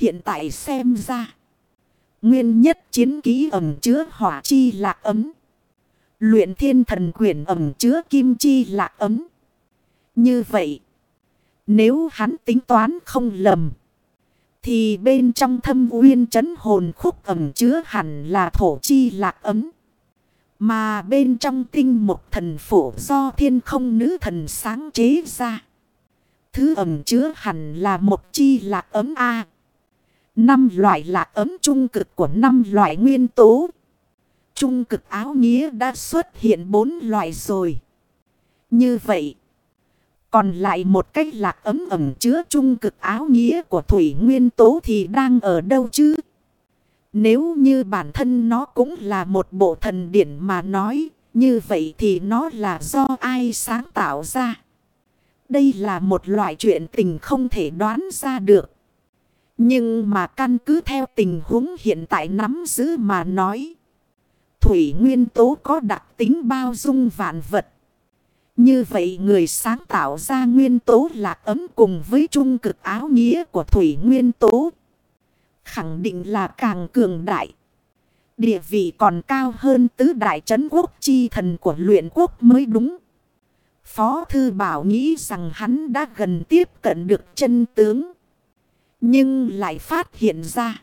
Hiện tại xem ra. Nguyên nhất chiến ký ẩm chứa hỏa chi lạc ấm. Luyện thiên thần quyển ẩm chứa kim chi lạc ấm. Như vậy. Nếu hắn tính toán không lầm. Thì bên trong thâm uyên chấn hồn khúc ẩm chứa hẳn là thổ chi lạc ấm. Mà bên trong tinh một thần phổ do thiên không nữ thần sáng chế ra. Thứ ẩm chứa hẳn là một chi lạc ấm A. Năm loại là ấm trung cực của năm loại nguyên tố. Trung cực áo nghĩa đã xuất hiện bốn loại rồi. Như vậy. Còn lại một cách lạc ấm ẩm chứa trung cực áo nghĩa của thủy nguyên tố thì đang ở đâu chứ? Nếu như bản thân nó cũng là một bộ thần điển mà nói, như vậy thì nó là do ai sáng tạo ra? Đây là một loại chuyện tình không thể đoán ra được. Nhưng mà căn cứ theo tình huống hiện tại nắm giữ mà nói. Thủy nguyên tố có đặc tính bao dung vạn vật. Như vậy người sáng tạo ra nguyên tố là ấm cùng với trung cực áo nghĩa của thủy nguyên tố. Khẳng định là càng cường đại. Địa vị còn cao hơn tứ đại trấn quốc chi thần của luyện quốc mới đúng. Phó Thư Bảo nghĩ rằng hắn đã gần tiếp cận được chân tướng. Nhưng lại phát hiện ra.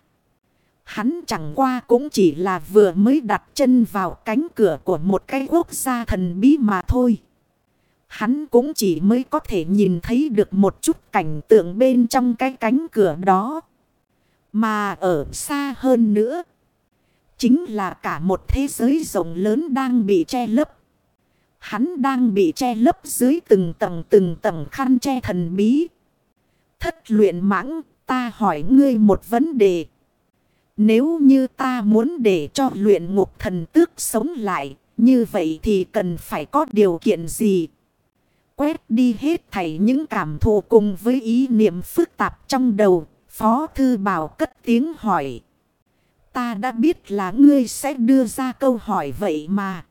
Hắn chẳng qua cũng chỉ là vừa mới đặt chân vào cánh cửa của một cái quốc gia thần bí mà thôi. Hắn cũng chỉ mới có thể nhìn thấy được một chút cảnh tượng bên trong cái cánh cửa đó. Mà ở xa hơn nữa. Chính là cả một thế giới rộng lớn đang bị che lấp. Hắn đang bị che lấp dưới từng tầng từng tầng khăn che thần bí. Thất luyện mãng, ta hỏi ngươi một vấn đề. Nếu như ta muốn để cho luyện ngục thần tước sống lại, như vậy thì cần phải có điều kiện gì? Quét đi hết thảy những cảm thụ cùng với ý niệm phức tạp trong đầu, Phó Thư Bảo cất tiếng hỏi. Ta đã biết là ngươi sẽ đưa ra câu hỏi vậy mà.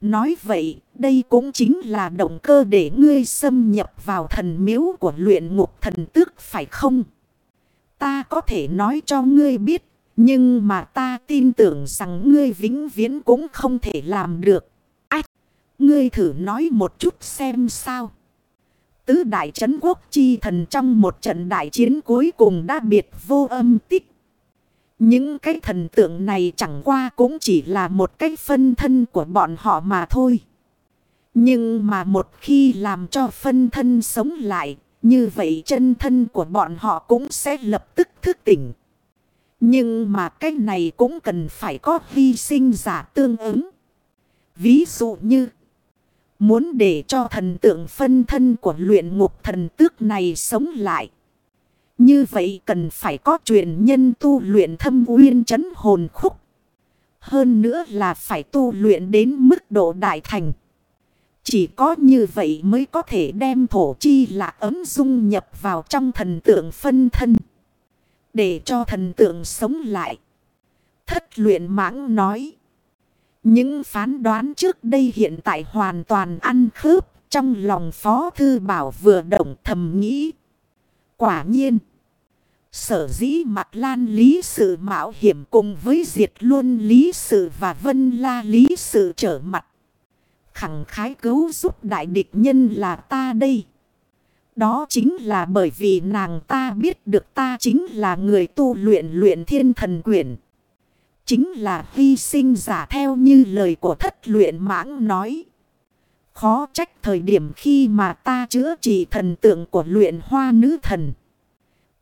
Nói vậy, đây cũng chính là động cơ để ngươi xâm nhập vào thần miếu của luyện ngục thần tước phải không? Ta có thể nói cho ngươi biết, nhưng mà ta tin tưởng rằng ngươi vĩnh viễn cũng không thể làm được. Ách! Ngươi thử nói một chút xem sao. Tứ đại trấn quốc chi thần trong một trận đại chiến cuối cùng đã biệt vô âm tích. Những cái thần tượng này chẳng qua cũng chỉ là một cái phân thân của bọn họ mà thôi. Nhưng mà một khi làm cho phân thân sống lại, như vậy chân thân của bọn họ cũng sẽ lập tức thức tỉnh. Nhưng mà cái này cũng cần phải có hy sinh giả tương ứng. Ví dụ như, muốn để cho thần tượng phân thân của luyện ngục thần tước này sống lại. Như vậy cần phải có truyền nhân tu luyện thâm uyên chấn hồn khúc. Hơn nữa là phải tu luyện đến mức độ đại thành. Chỉ có như vậy mới có thể đem thổ chi là ấm dung nhập vào trong thần tượng phân thân. Để cho thần tượng sống lại. Thất luyện mãng nói. Những phán đoán trước đây hiện tại hoàn toàn ăn khớp. Trong lòng Phó Thư Bảo vừa động thầm nghĩ. Quả nhiên. Sở dĩ mặt lan lý sự mạo hiểm cùng với diệt luôn lý sự và vân la lý sự trở mặt. Khẳng khái cứu giúp đại địch nhân là ta đây. Đó chính là bởi vì nàng ta biết được ta chính là người tu luyện luyện thiên thần quyển. Chính là hy sinh giả theo như lời của thất luyện mãng nói. Khó trách thời điểm khi mà ta chữa trị thần tượng của luyện hoa nữ thần.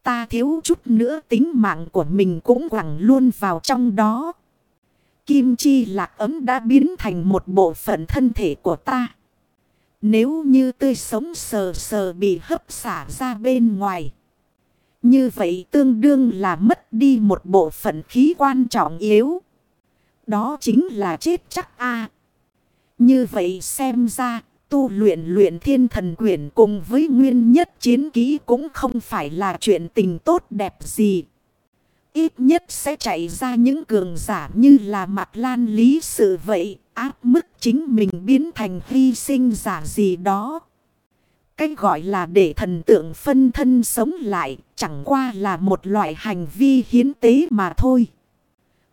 Ta thiếu chút nữa tính mạng của mình cũng quẳng luôn vào trong đó. Kim chi lạc ấm đã biến thành một bộ phận thân thể của ta. Nếu như tươi sống sờ sờ bị hấp xả ra bên ngoài. Như vậy tương đương là mất đi một bộ phận khí quan trọng yếu. Đó chính là chết chắc a Như vậy xem ra, tu luyện luyện thiên thần quyển cùng với nguyên nhất chiến ký cũng không phải là chuyện tình tốt đẹp gì. Ít nhất sẽ chạy ra những cường giả như là mặt lan lý sự vậy, áp mức chính mình biến thành hy sinh giả gì đó. Cách gọi là để thần tượng phân thân sống lại chẳng qua là một loại hành vi hiến tế mà thôi.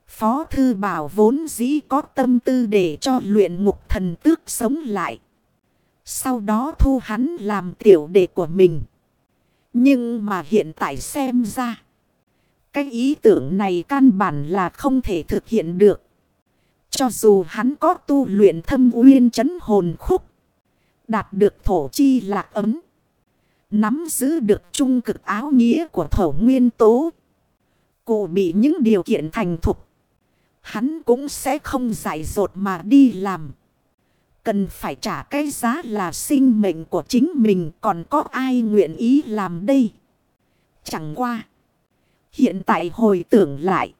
Phó thư bảo vốn dĩ có tâm tư để cho luyện ngục thần tước sống lại. Sau đó thu hắn làm tiểu đệ của mình. Nhưng mà hiện tại xem ra. Cái ý tưởng này căn bản là không thể thực hiện được. Cho dù hắn có tu luyện thâm uyên chấn hồn khúc. Đạt được thổ chi lạc ấm. Nắm giữ được trung cực áo nghĩa của thổ nguyên tố. Cụ bị những điều kiện thành thục. Hắn cũng sẽ không giải dột mà đi làm. Cần phải trả cái giá là sinh mệnh của chính mình, còn có ai nguyện ý làm đây. Chẳng qua. Hiện tại hồi tưởng lại.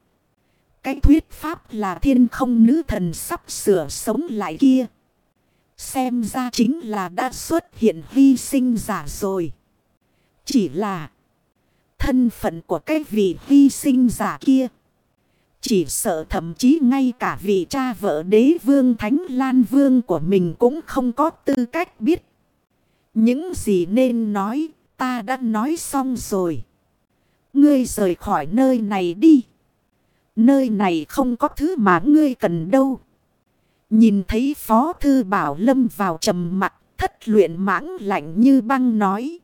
Cái thuyết pháp là thiên không nữ thần sắp sửa sống lại kia. Xem ra chính là đã xuất hiện hy sinh giả rồi. Chỉ là thân phận của cái vị hy sinh giả kia. Chỉ sợ thậm chí ngay cả vị cha vợ đế vương Thánh Lan Vương của mình cũng không có tư cách biết. Những gì nên nói, ta đã nói xong rồi. Ngươi rời khỏi nơi này đi. Nơi này không có thứ mà ngươi cần đâu. Nhìn thấy Phó Thư Bảo Lâm vào trầm mặt, thất luyện mãng lạnh như băng nói.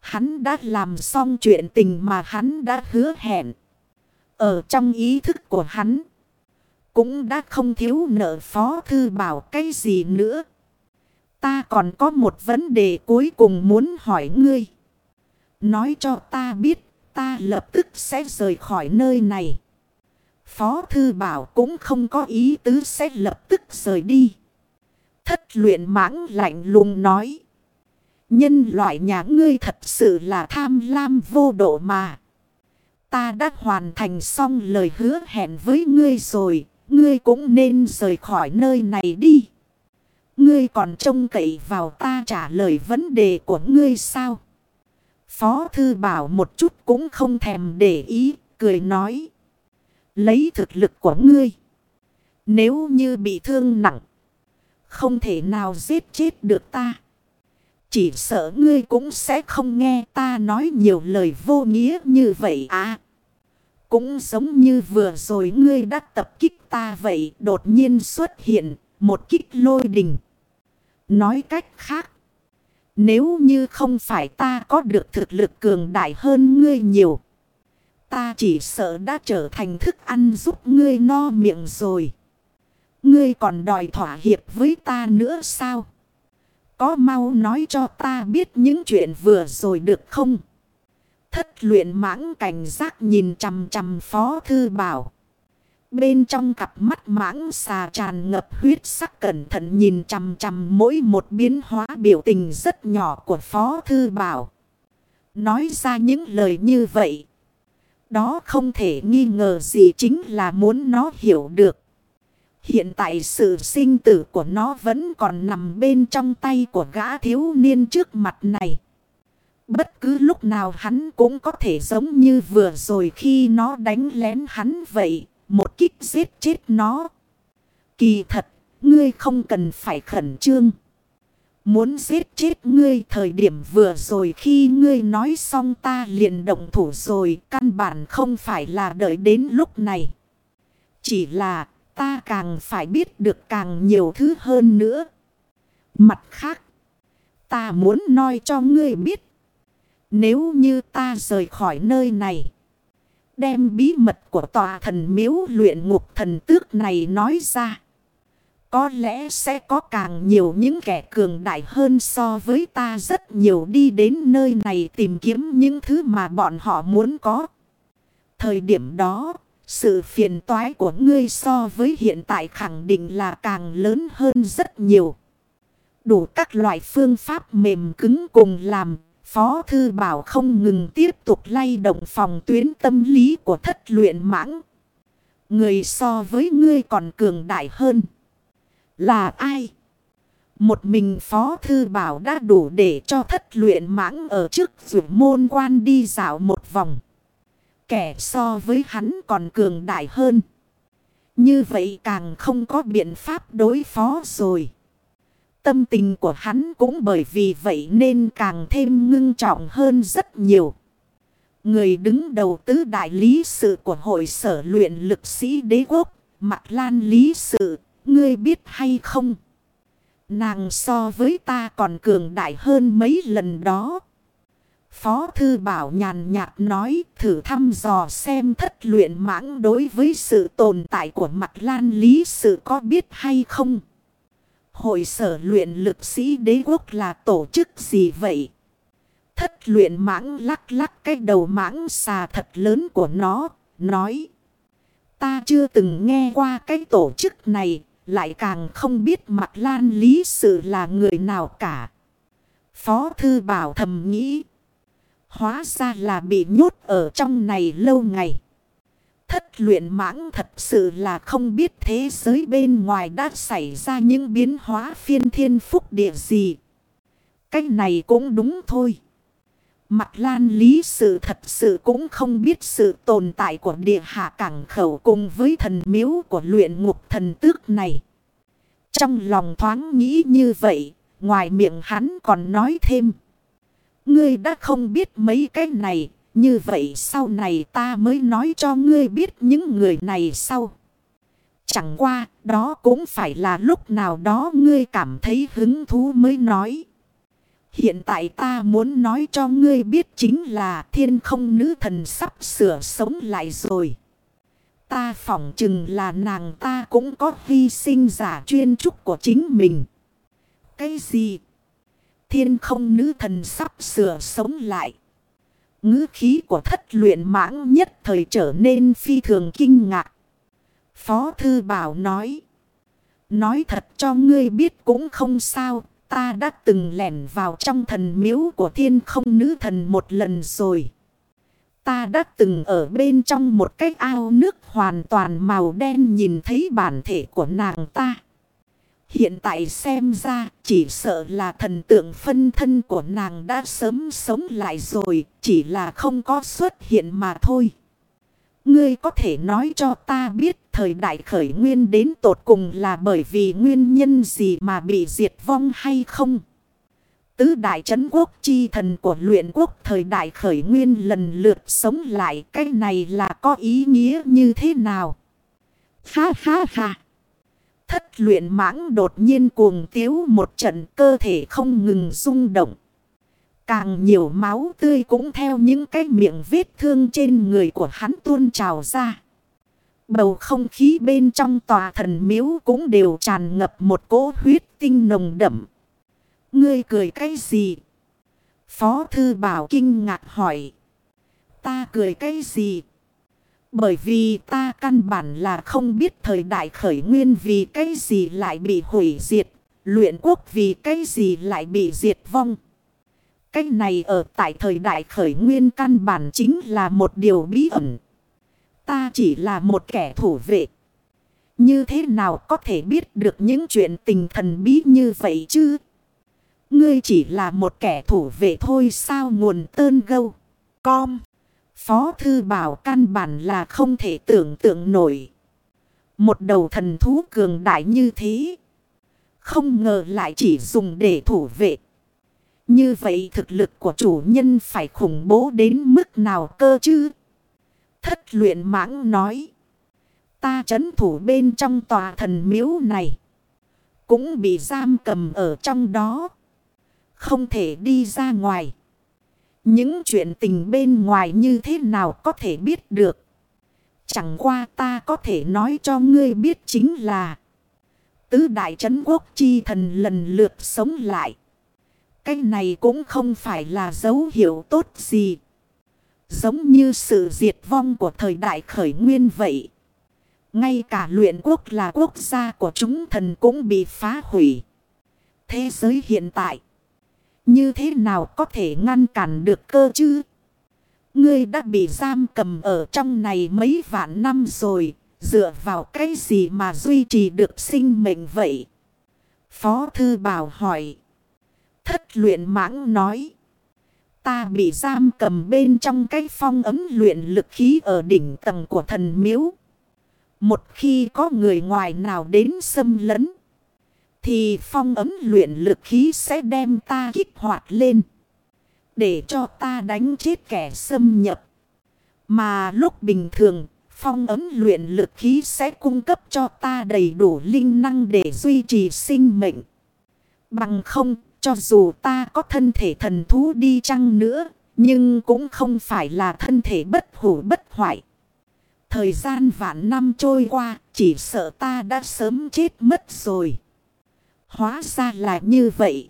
Hắn đã làm xong chuyện tình mà hắn đã hứa hẹn. Ở trong ý thức của hắn. Cũng đã không thiếu nợ Phó Thư Bảo cái gì nữa. Ta còn có một vấn đề cuối cùng muốn hỏi ngươi. Nói cho ta biết ta lập tức sẽ rời khỏi nơi này. Phó Thư Bảo cũng không có ý tứ sẽ lập tức rời đi. Thất luyện mãng lạnh lùng nói. Nhân loại nhà ngươi thật sự là tham lam vô độ mà. Ta đã hoàn thành xong lời hứa hẹn với ngươi rồi. Ngươi cũng nên rời khỏi nơi này đi. Ngươi còn trông cậy vào ta trả lời vấn đề của ngươi sao? Phó Thư Bảo một chút cũng không thèm để ý, cười nói. Lấy thực lực của ngươi. Nếu như bị thương nặng. Không thể nào giết chết được ta. Chỉ sợ ngươi cũng sẽ không nghe ta nói nhiều lời vô nghĩa như vậy à. Cũng giống như vừa rồi ngươi đã tập kích ta vậy đột nhiên xuất hiện một kích lôi đình. Nói cách khác. Nếu như không phải ta có được thực lực cường đại hơn ngươi nhiều. Ta chỉ sợ đã trở thành thức ăn giúp ngươi no miệng rồi. Ngươi còn đòi thỏa hiệp với ta nữa sao? Có mau nói cho ta biết những chuyện vừa rồi được không? Thất luyện mãng cảnh giác nhìn chằm chằm phó thư bảo. Bên trong cặp mắt mãng xà tràn ngập huyết sắc cẩn thận nhìn chằm chằm mỗi một biến hóa biểu tình rất nhỏ của Phó Thư Bảo. Nói ra những lời như vậy. Đó không thể nghi ngờ gì chính là muốn nó hiểu được. Hiện tại sự sinh tử của nó vẫn còn nằm bên trong tay của gã thiếu niên trước mặt này. Bất cứ lúc nào hắn cũng có thể giống như vừa rồi khi nó đánh lén hắn vậy. Một kích giết chết nó. Kỳ thật, ngươi không cần phải khẩn trương. Muốn giết chết ngươi thời điểm vừa rồi khi ngươi nói xong ta liền động thủ rồi. Căn bản không phải là đợi đến lúc này. Chỉ là ta càng phải biết được càng nhiều thứ hơn nữa. Mặt khác, ta muốn nói cho ngươi biết. Nếu như ta rời khỏi nơi này. Đem bí mật của tòa thần miếu luyện ngục thần tước này nói ra. Có lẽ sẽ có càng nhiều những kẻ cường đại hơn so với ta rất nhiều đi đến nơi này tìm kiếm những thứ mà bọn họ muốn có. Thời điểm đó, sự phiền toái của ngươi so với hiện tại khẳng định là càng lớn hơn rất nhiều. Đủ các loại phương pháp mềm cứng cùng làm Phó Thư Bảo không ngừng tiếp tục lay động phòng tuyến tâm lý của thất luyện mãng. Người so với ngươi còn cường đại hơn. Là ai? Một mình Phó Thư Bảo đã đủ để cho thất luyện mãng ở trước rủ môn quan đi dạo một vòng. Kẻ so với hắn còn cường đại hơn. Như vậy càng không có biện pháp đối phó rồi tâm tình của hắn cũng bởi vì vậy nên càng thêm ngưng trọng hơn rất nhiều. Người đứng đầu tứ đại lý sự của hội sở luyện lực sĩ đế quốc, Mạc Lan lý sự, ngươi biết hay không? Nàng so với ta còn cường đại hơn mấy lần đó. Phó Thư Bảo nhàn nhạt nói thử thăm dò xem thất luyện mãng đối với sự tồn tại của mặt lan lý sự có biết hay không. Hội sở luyện lực sĩ đế quốc là tổ chức gì vậy? Thất luyện mãng lắc lắc cái đầu mãng xà thật lớn của nó, nói. Ta chưa từng nghe qua cái tổ chức này, lại càng không biết mặt lan lý sự là người nào cả. Phó Thư Bảo thầm nghĩ. Hóa ra là bị nhốt ở trong này lâu ngày. Thất luyện mãng thật sự là không biết thế giới bên ngoài đã xảy ra những biến hóa phiên thiên phúc địa gì. Cái này cũng đúng thôi. Mặt lan lý sự thật sự cũng không biết sự tồn tại của địa hạ cảng khẩu cùng với thần miếu của luyện ngục thần tước này. Trong lòng thoáng nghĩ như vậy, ngoài miệng hắn còn nói thêm. Ngươi đã không biết mấy cái này, như vậy sau này ta mới nói cho ngươi biết những người này sau. Chẳng qua, đó cũng phải là lúc nào đó ngươi cảm thấy hứng thú mới nói. Hiện tại ta muốn nói cho ngươi biết chính là thiên không nữ thần sắp sửa sống lại rồi. Ta phỏng chừng là nàng ta cũng có hy sinh giả chuyên trúc của chính mình. Cái gì? Thiên không nữ thần sắp sửa sống lại ngữ khí của thất luyện mãng nhất thời trở nên phi thường kinh ngạc. Phó Thư Bảo nói. Nói thật cho ngươi biết cũng không sao. Ta đã từng lẻn vào trong thần miếu của thiên không nữ thần một lần rồi. Ta đã từng ở bên trong một cái ao nước hoàn toàn màu đen nhìn thấy bản thể của nàng ta. Hiện tại xem ra chỉ sợ là thần tượng phân thân của nàng đã sớm sống lại rồi, chỉ là không có xuất hiện mà thôi. Ngươi có thể nói cho ta biết thời đại khởi nguyên đến tột cùng là bởi vì nguyên nhân gì mà bị diệt vong hay không? Tứ đại chấn quốc chi thần của luyện quốc thời đại khởi nguyên lần lượt sống lại cái này là có ý nghĩa như thế nào? Ha ha ha! Thất luyện mãng đột nhiên cuồng tiếu một trận, cơ thể không ngừng rung động. Càng nhiều máu tươi cũng theo những cái miệng vết thương trên người của hắn tuôn trào ra. Bầu không khí bên trong tòa thần miếu cũng đều tràn ngập một cỗ huyết tinh nồng đậm. Ngươi cười cái gì? Phó thư bảo kinh ngạc hỏi. Ta cười cái gì? Bởi vì ta căn bản là không biết thời đại khởi nguyên vì cái gì lại bị hủy diệt. Luyện quốc vì cái gì lại bị diệt vong. Cái này ở tại thời đại khởi nguyên căn bản chính là một điều bí ẩn. Ta chỉ là một kẻ thủ vệ. Như thế nào có thể biết được những chuyện tình thần bí như vậy chứ? Ngươi chỉ là một kẻ thủ vệ thôi, sao nguồn tơn gâu. Com. Phó thư bảo căn bản là không thể tưởng tượng nổi. Một đầu thần thú cường đại như thế. Không ngờ lại chỉ dùng để thủ vệ. Như vậy thực lực của chủ nhân phải khủng bố đến mức nào cơ chứ? Thất luyện mãng nói. Ta chấn thủ bên trong tòa thần miếu này. Cũng bị giam cầm ở trong đó. Không thể đi ra ngoài. Những chuyện tình bên ngoài như thế nào có thể biết được. Chẳng qua ta có thể nói cho ngươi biết chính là. Tứ đại chấn quốc chi thần lần lượt sống lại. Cái này cũng không phải là dấu hiệu tốt gì. Giống như sự diệt vong của thời đại khởi nguyên vậy. Ngay cả luyện quốc là quốc gia của chúng thần cũng bị phá hủy. Thế giới hiện tại. Như thế nào có thể ngăn cản được cơ chứ? Ngươi đã bị giam cầm ở trong này mấy vạn năm rồi. Dựa vào cái gì mà duy trì được sinh mệnh vậy? Phó Thư Bảo hỏi. Thất luyện mãng nói. Ta bị giam cầm bên trong cái phong ấm luyện lực khí ở đỉnh tầng của thần miếu. Một khi có người ngoài nào đến xâm lấn. Thì phong ấm luyện lực khí sẽ đem ta kích hoạt lên. Để cho ta đánh chết kẻ xâm nhập. Mà lúc bình thường, phong ấm luyện lực khí sẽ cung cấp cho ta đầy đủ linh năng để duy trì sinh mệnh. Bằng không, cho dù ta có thân thể thần thú đi chăng nữa, nhưng cũng không phải là thân thể bất hủ bất hoại. Thời gian vạn năm trôi qua, chỉ sợ ta đã sớm chết mất rồi. Hóa ra là như vậy.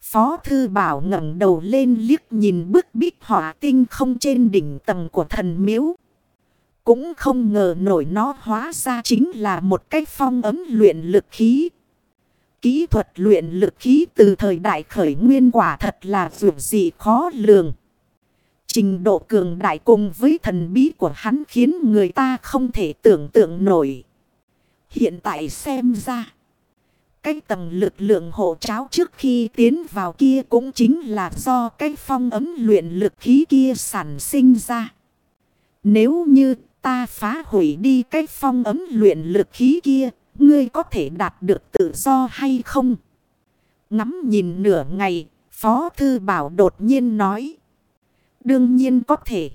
Phó thư bảo ngẩng đầu lên liếc nhìn bức bích hỏa tinh không trên đỉnh tầng của thần miếu. Cũng không ngờ nổi nó hóa ra chính là một cách phong ấm luyện lực khí. Kỹ thuật luyện lực khí từ thời đại khởi nguyên quả thật là dù gì khó lường. Trình độ cường đại cùng với thần bí của hắn khiến người ta không thể tưởng tượng nổi. Hiện tại xem ra. Cái tầng lực lượng hộ cháo trước khi tiến vào kia cũng chính là do cái phong ấm luyện lực khí kia sản sinh ra. Nếu như ta phá hủy đi cái phong ấm luyện lực khí kia, ngươi có thể đạt được tự do hay không? Ngắm nhìn nửa ngày, Phó Thư Bảo đột nhiên nói. Đương nhiên có thể.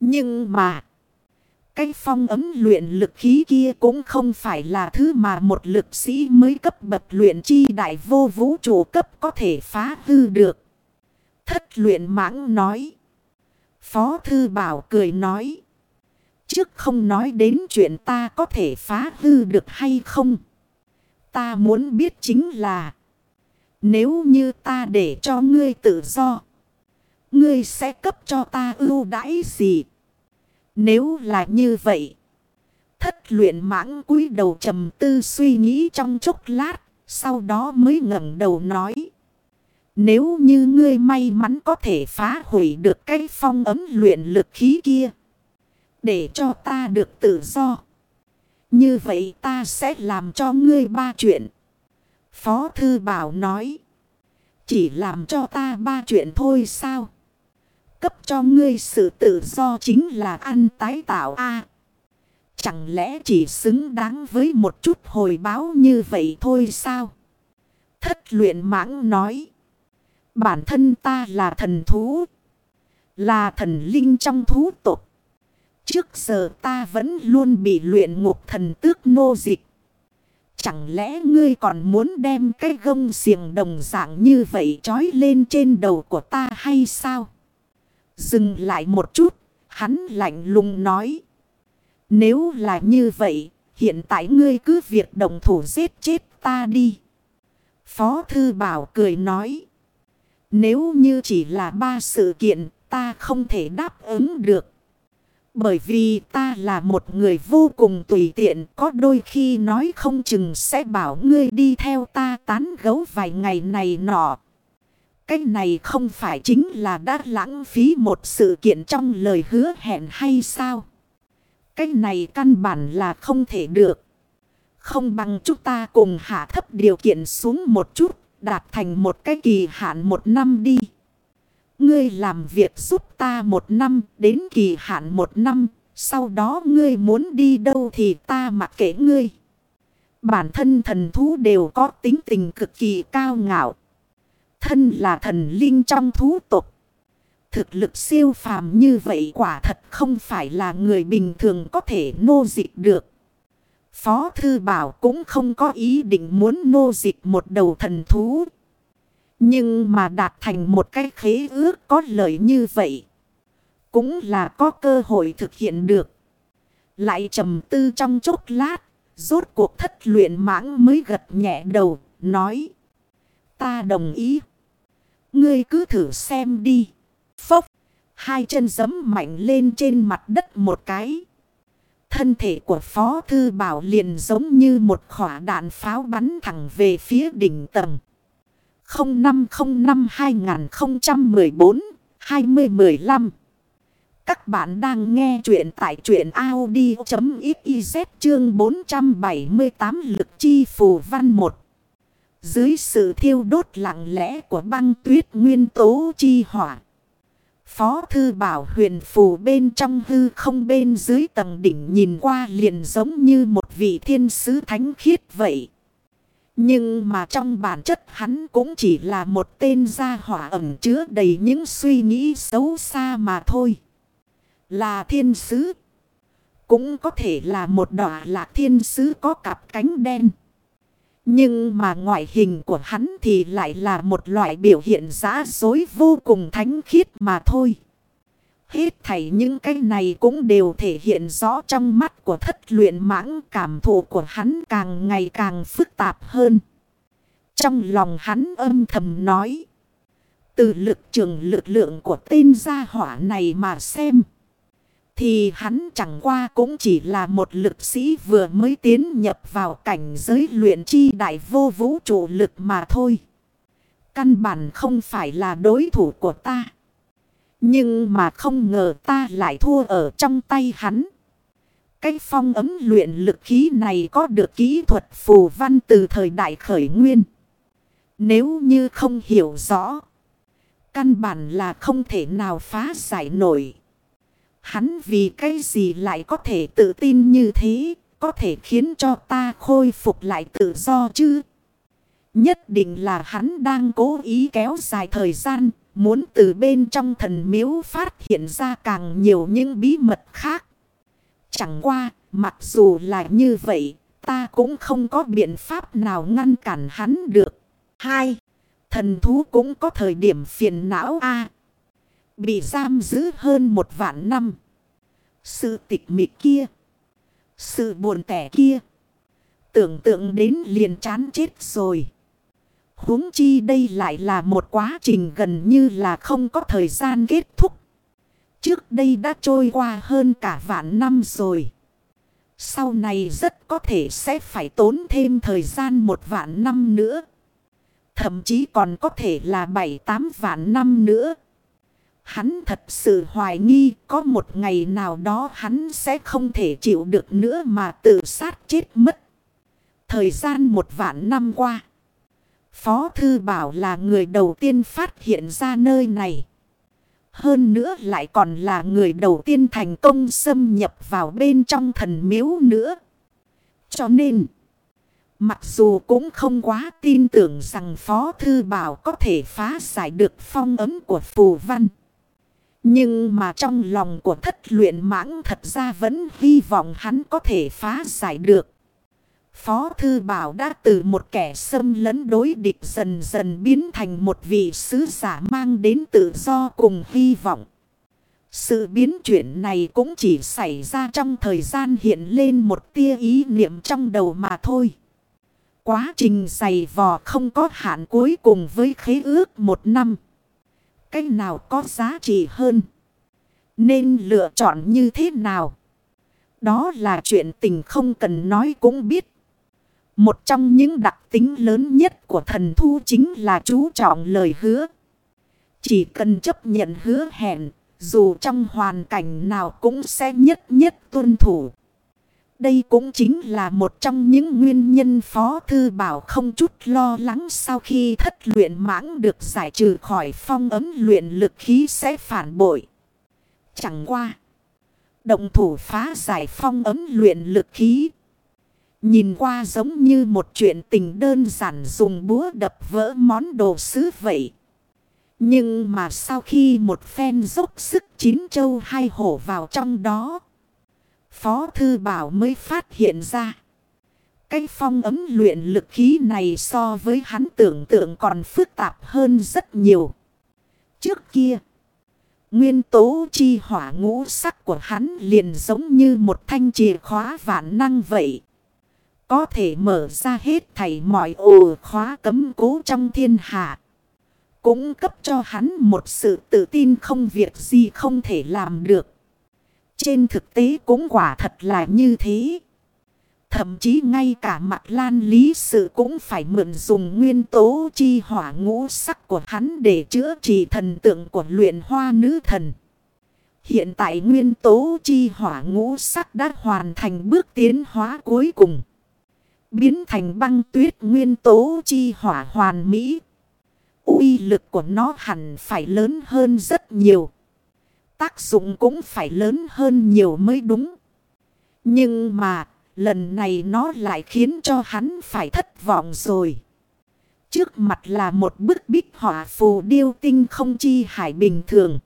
Nhưng mà... Cái phong ấm luyện lực khí kia cũng không phải là thứ mà một lực sĩ mới cấp bậc luyện chi đại vô vũ trụ cấp có thể phá hư được. Thất luyện mãng nói. Phó thư bảo cười nói. Trước không nói đến chuyện ta có thể phá hư được hay không. Ta muốn biết chính là. Nếu như ta để cho ngươi tự do. Ngươi sẽ cấp cho ta ưu đãi gì? Nếu là như vậy. Thất luyện mãng cúi đầu trầm tư suy nghĩ trong chốc lát. Sau đó mới ngẩng đầu nói. Nếu như ngươi may mắn có thể phá hủy được cái phong ấm luyện lực khí kia. Để cho ta được tự do. Như vậy ta sẽ làm cho ngươi ba chuyện. Phó Thư Bảo nói. Chỉ làm cho ta ba chuyện thôi sao? Cấp cho ngươi sự tự do chính là ăn tái tạo a Chẳng lẽ chỉ xứng đáng với một chút hồi báo như vậy thôi sao? Thất luyện mãng nói. Bản thân ta là thần thú. Là thần linh trong thú tộc. Trước giờ ta vẫn luôn bị luyện ngục thần tước nô dịch. Chẳng lẽ ngươi còn muốn đem cái gông xiềng đồng dạng như vậy trói lên trên đầu của ta hay sao? Dừng lại một chút, hắn lạnh lùng nói. Nếu là như vậy, hiện tại ngươi cứ việc đồng thủ giết chết ta đi. Phó Thư Bảo cười nói. Nếu như chỉ là ba sự kiện, ta không thể đáp ứng được. Bởi vì ta là một người vô cùng tùy tiện, có đôi khi nói không chừng sẽ bảo ngươi đi theo ta tán gấu vài ngày này nọ. Cái này không phải chính là đã lãng phí một sự kiện trong lời hứa hẹn hay sao? Cái này căn bản là không thể được. Không bằng chúng ta cùng hạ thấp điều kiện xuống một chút, đạt thành một cái kỳ hạn một năm đi. Ngươi làm việc giúp ta một năm, đến kỳ hạn một năm, sau đó ngươi muốn đi đâu thì ta mặc kệ ngươi. Bản thân thần thú đều có tính tình cực kỳ cao ngạo. Thân là thần linh trong thú tục. Thực lực siêu phàm như vậy quả thật không phải là người bình thường có thể nô dịch được. Phó Thư Bảo cũng không có ý định muốn nô dịch một đầu thần thú. Nhưng mà đạt thành một cái khế ước có lợi như vậy. Cũng là có cơ hội thực hiện được. Lại trầm tư trong chốc lát. Rốt cuộc thất luyện mãng mới gật nhẹ đầu. Nói. Ta đồng ý. Ngươi cứ thử xem đi. Phốc. Hai chân giấm mạnh lên trên mặt đất một cái. Thân thể của Phó Thư Bảo liền giống như một khỏa đạn pháo bắn thẳng về phía đỉnh tầng. 0505-2014-2015 Các bạn đang nghe chuyện tại chuyện Audi.xyz chương 478 lực chi phù văn 1. Dưới sự thiêu đốt lặng lẽ của băng tuyết nguyên tố chi hỏa. Phó thư bảo huyền phù bên trong hư không bên dưới tầng đỉnh nhìn qua liền giống như một vị thiên sứ thánh khiết vậy. Nhưng mà trong bản chất hắn cũng chỉ là một tên gia hỏa ẩm chứa đầy những suy nghĩ xấu xa mà thôi. Là thiên sứ. Cũng có thể là một đọa lạc thiên sứ có cặp cánh đen. Nhưng mà ngoại hình của hắn thì lại là một loại biểu hiện giá dối vô cùng thánh khiết mà thôi. Hết thảy những cái này cũng đều thể hiện rõ trong mắt của thất luyện mãng cảm thụ của hắn càng ngày càng phức tạp hơn. Trong lòng hắn âm thầm nói. Từ lực trường lực lượng của tên gia hỏa này mà xem. Thì hắn chẳng qua cũng chỉ là một lực sĩ vừa mới tiến nhập vào cảnh giới luyện chi đại vô vũ trụ lực mà thôi. Căn bản không phải là đối thủ của ta. Nhưng mà không ngờ ta lại thua ở trong tay hắn. Cái phong ấm luyện lực khí này có được kỹ thuật phù văn từ thời đại khởi nguyên. Nếu như không hiểu rõ. Căn bản là không thể nào phá giải nổi. Hắn vì cái gì lại có thể tự tin như thế. Có thể khiến cho ta khôi phục lại tự do chứ. Nhất định là hắn đang cố ý kéo dài thời gian Muốn từ bên trong thần miếu phát hiện ra càng nhiều những bí mật khác. Chẳng qua, mặc dù là như vậy, ta cũng không có biện pháp nào ngăn cản hắn được. Hai, thần thú cũng có thời điểm phiền não a Bị giam giữ hơn một vạn năm. Sự tịch mịch kia. Sự buồn tẻ kia. Tưởng tượng đến liền chán chết rồi huống chi đây lại là một quá trình gần như là không có thời gian kết thúc. Trước đây đã trôi qua hơn cả vạn năm rồi. Sau này rất có thể sẽ phải tốn thêm thời gian một vạn năm nữa. Thậm chí còn có thể là bảy tám vạn năm nữa. Hắn thật sự hoài nghi có một ngày nào đó hắn sẽ không thể chịu được nữa mà tự sát chết mất. Thời gian một vạn năm qua. Phó Thư Bảo là người đầu tiên phát hiện ra nơi này. Hơn nữa lại còn là người đầu tiên thành công xâm nhập vào bên trong thần miếu nữa. Cho nên, mặc dù cũng không quá tin tưởng rằng Phó Thư Bảo có thể phá giải được phong ấm của phù văn. Nhưng mà trong lòng của thất luyện mãng thật ra vẫn hy vọng hắn có thể phá giải được. Phó Thư Bảo đã từ một kẻ xâm lấn đối địch dần dần biến thành một vị sứ giả mang đến tự do cùng hy vọng. Sự biến chuyển này cũng chỉ xảy ra trong thời gian hiện lên một tia ý niệm trong đầu mà thôi. Quá trình dày vò không có hạn cuối cùng với khế ước một năm. Cách nào có giá trị hơn? Nên lựa chọn như thế nào? Đó là chuyện tình không cần nói cũng biết. Một trong những đặc tính lớn nhất của thần thu chính là chú trọng lời hứa. Chỉ cần chấp nhận hứa hẹn, dù trong hoàn cảnh nào cũng sẽ nhất nhất tuân thủ. Đây cũng chính là một trong những nguyên nhân Phó Thư Bảo không chút lo lắng sau khi thất luyện mãng được giải trừ khỏi phong ấm luyện lực khí sẽ phản bội. Chẳng qua. Động thủ phá giải phong ấm luyện lực khí, Nhìn qua giống như một chuyện tình đơn giản dùng búa đập vỡ món đồ sứ vậy. Nhưng mà sau khi một phen dốc sức chín châu hai hổ vào trong đó. Phó Thư Bảo mới phát hiện ra. Cái phong ấm luyện lực khí này so với hắn tưởng tượng còn phức tạp hơn rất nhiều. Trước kia. Nguyên tố chi hỏa ngũ sắc của hắn liền giống như một thanh chìa khóa vạn năng vậy. Có thể mở ra hết thảy mọi ổ khóa cấm cố trong thiên hạ. Cũng cấp cho hắn một sự tự tin không việc gì không thể làm được. Trên thực tế cũng quả thật là như thế. Thậm chí ngay cả mặt lan lý sự cũng phải mượn dùng nguyên tố chi hỏa ngũ sắc của hắn để chữa trị thần tượng của luyện hoa nữ thần. Hiện tại nguyên tố chi hỏa ngũ sắc đã hoàn thành bước tiến hóa cuối cùng. Biến thành băng tuyết nguyên tố chi hỏa hoàn mỹ. uy lực của nó hẳn phải lớn hơn rất nhiều. Tác dụng cũng phải lớn hơn nhiều mới đúng. Nhưng mà, lần này nó lại khiến cho hắn phải thất vọng rồi. Trước mặt là một bức bích họa phù điêu tinh không chi hải bình thường.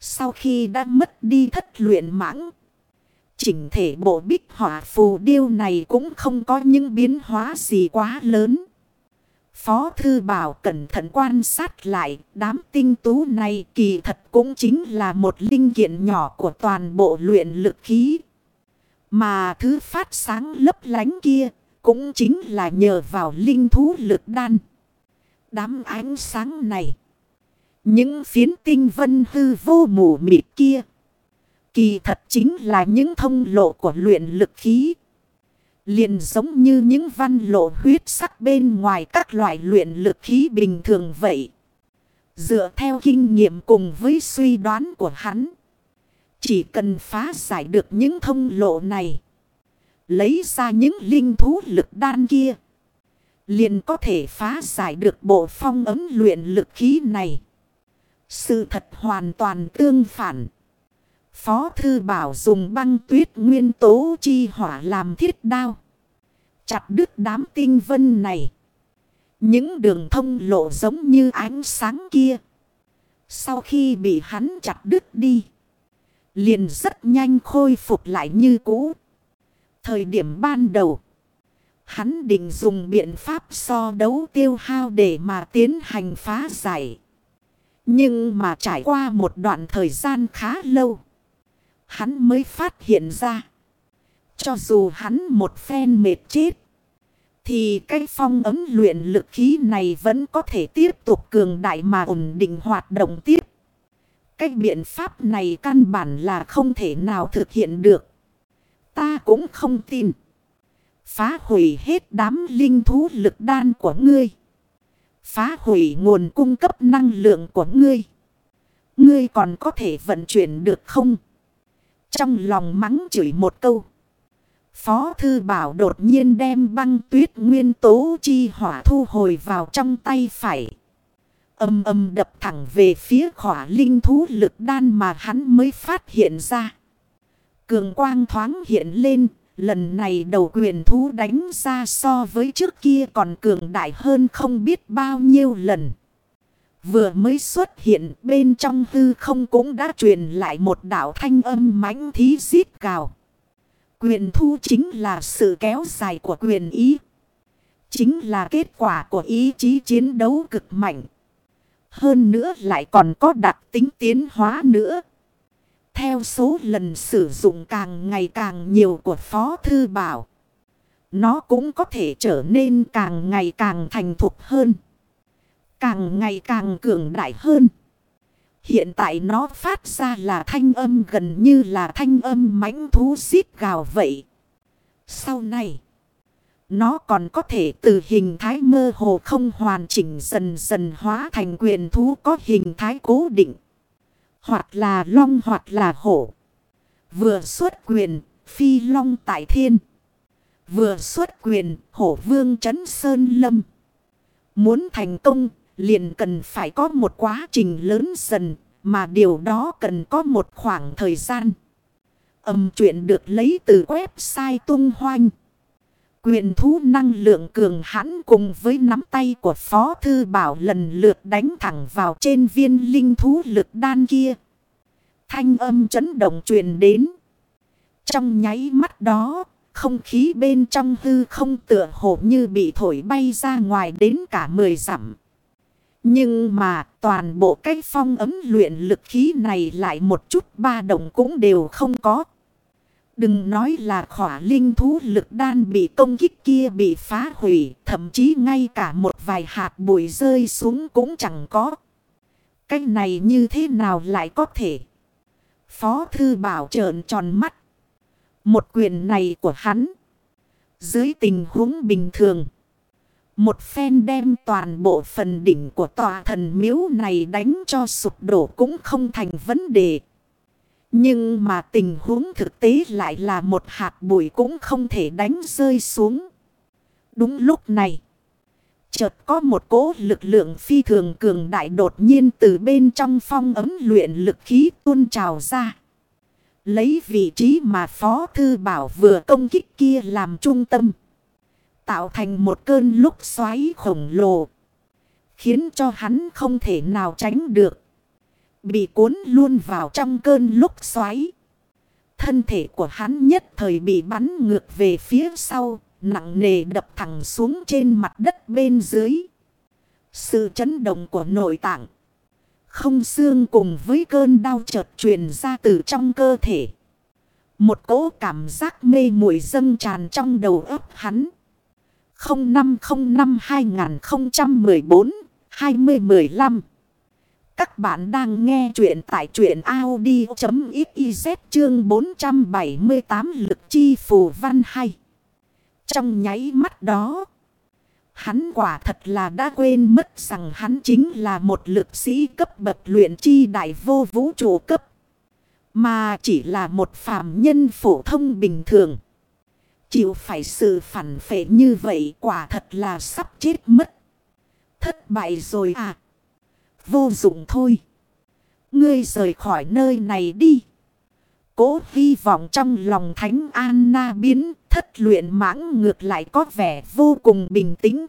Sau khi đã mất đi thất luyện mãng. Chỉnh thể bộ bích họa phù điêu này cũng không có những biến hóa gì quá lớn. Phó Thư Bảo cẩn thận quan sát lại, đám tinh tú này kỳ thật cũng chính là một linh kiện nhỏ của toàn bộ luyện lực khí. Mà thứ phát sáng lấp lánh kia cũng chính là nhờ vào linh thú lực đan. Đám ánh sáng này. Những phiến tinh vân hư vô mù mịt kia. Kỳ thật chính là những thông lộ của luyện lực khí. Liền giống như những văn lộ huyết sắc bên ngoài các loại luyện lực khí bình thường vậy. Dựa theo kinh nghiệm cùng với suy đoán của hắn. Chỉ cần phá giải được những thông lộ này. Lấy ra những linh thú lực đan kia. Liền có thể phá giải được bộ phong ấm luyện lực khí này. Sự thật hoàn toàn tương phản. Phó Thư Bảo dùng băng tuyết nguyên tố chi hỏa làm thiết đao. Chặt đứt đám tinh vân này. Những đường thông lộ giống như ánh sáng kia. Sau khi bị hắn chặt đứt đi. Liền rất nhanh khôi phục lại như cũ. Thời điểm ban đầu. Hắn định dùng biện pháp so đấu tiêu hao để mà tiến hành phá giải. Nhưng mà trải qua một đoạn thời gian khá lâu. Hắn mới phát hiện ra. Cho dù hắn một phen mệt chết. Thì cái phong ấm luyện lực khí này vẫn có thể tiếp tục cường đại mà ổn định hoạt động tiếp. Cái biện pháp này căn bản là không thể nào thực hiện được. Ta cũng không tin. Phá hủy hết đám linh thú lực đan của ngươi. Phá hủy nguồn cung cấp năng lượng của ngươi. Ngươi còn có thể vận chuyển được không? Trong lòng mắng chửi một câu. Phó Thư Bảo đột nhiên đem băng tuyết nguyên tố chi hỏa thu hồi vào trong tay phải. Âm âm đập thẳng về phía khỏa linh thú lực đan mà hắn mới phát hiện ra. Cường quang thoáng hiện lên, lần này đầu quyền thú đánh ra so với trước kia còn cường đại hơn không biết bao nhiêu lần. Vừa mới xuất hiện bên trong hư không cũng đã truyền lại một đạo thanh âm mãnh thí giết cào. Quyền thu chính là sự kéo dài của quyền ý. Chính là kết quả của ý chí chiến đấu cực mạnh. Hơn nữa lại còn có đặc tính tiến hóa nữa. Theo số lần sử dụng càng ngày càng nhiều của Phó Thư Bảo. Nó cũng có thể trở nên càng ngày càng thành thục hơn. Càng ngày càng cường đại hơn. Hiện tại nó phát ra là thanh âm gần như là thanh âm mãnh thú xít gào vậy. Sau này, nó còn có thể từ hình thái mơ hồ không hoàn chỉnh dần dần hóa thành quyền thú có hình thái cố định. Hoặc là long hoặc là hổ. Vừa xuất quyền, phi long tại thiên. Vừa xuất quyền, hổ vương trấn sơn lâm. Muốn thành công, liền cần phải có một quá trình lớn dần, mà điều đó cần có một khoảng thời gian. Âm chuyện được lấy từ website tung hoanh. Quyền thú năng lượng cường hãn cùng với nắm tay của Phó Thư Bảo lần lượt đánh thẳng vào trên viên linh thú lực đan kia. Thanh âm chấn động truyền đến. Trong nháy mắt đó, không khí bên trong hư không tựa hồ như bị thổi bay ra ngoài đến cả 10 dặm. Nhưng mà toàn bộ cái phong ấm luyện lực khí này lại một chút ba động cũng đều không có. Đừng nói là khỏa linh thú lực đan bị công kích kia bị phá hủy. Thậm chí ngay cả một vài hạt bụi rơi xuống cũng chẳng có. Cái này như thế nào lại có thể? Phó thư bảo trợn tròn mắt. Một quyền này của hắn. Dưới tình huống bình thường. Một phen đem toàn bộ phần đỉnh của tòa thần miếu này đánh cho sụp đổ cũng không thành vấn đề. Nhưng mà tình huống thực tế lại là một hạt bụi cũng không thể đánh rơi xuống. Đúng lúc này. Chợt có một cỗ lực lượng phi thường cường đại đột nhiên từ bên trong phong ấm luyện lực khí tuôn trào ra. Lấy vị trí mà Phó Thư Bảo vừa công kích kia làm trung tâm. Tạo thành một cơn lúc xoáy khổng lồ. Khiến cho hắn không thể nào tránh được. Bị cuốn luôn vào trong cơn lúc xoáy. Thân thể của hắn nhất thời bị bắn ngược về phía sau. Nặng nề đập thẳng xuống trên mặt đất bên dưới. Sự chấn động của nội tạng. Không xương cùng với cơn đau chợt truyền ra từ trong cơ thể. Một cỗ cảm giác mê muội dâng tràn trong đầu óc hắn. 0505-2014-2015 Các bạn đang nghe chuyện tại chuyện Audi.xyz chương 478 lực chi phù văn hay. Trong nháy mắt đó, hắn quả thật là đã quên mất rằng hắn chính là một lực sĩ cấp bậc luyện chi đại vô vũ trụ cấp. Mà chỉ là một phàm nhân phổ thông bình thường. Chịu phải sự phản phệ như vậy quả thật là sắp chết mất. Thất bại rồi à. Vô dụng thôi. Ngươi rời khỏi nơi này đi. Cố hy vọng trong lòng Thánh Anna biến thất luyện mãng ngược lại có vẻ vô cùng bình tĩnh.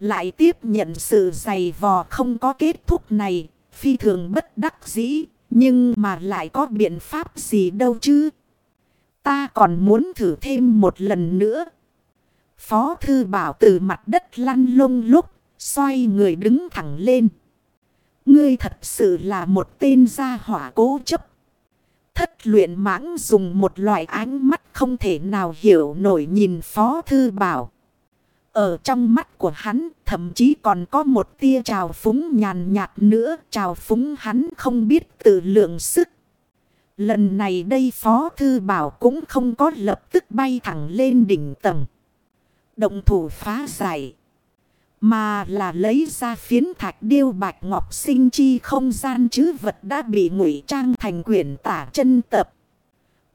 Lại tiếp nhận sự dày vò không có kết thúc này, phi thường bất đắc dĩ, nhưng mà lại có biện pháp gì đâu chứ. Ta còn muốn thử thêm một lần nữa. Phó thư bảo từ mặt đất lăn lông lúc, xoay người đứng thẳng lên. Ngươi thật sự là một tên gia hỏa cố chấp. Thất luyện mãng dùng một loại ánh mắt không thể nào hiểu nổi nhìn Phó Thư Bảo. Ở trong mắt của hắn thậm chí còn có một tia trào phúng nhàn nhạt nữa. Trào phúng hắn không biết tự lượng sức. Lần này đây Phó Thư Bảo cũng không có lập tức bay thẳng lên đỉnh tầng. Động thủ phá giải. Mà là lấy ra phiến thạch điêu bạch ngọc sinh chi không gian chứ vật đã bị ngụy trang thành quyển tả chân tập.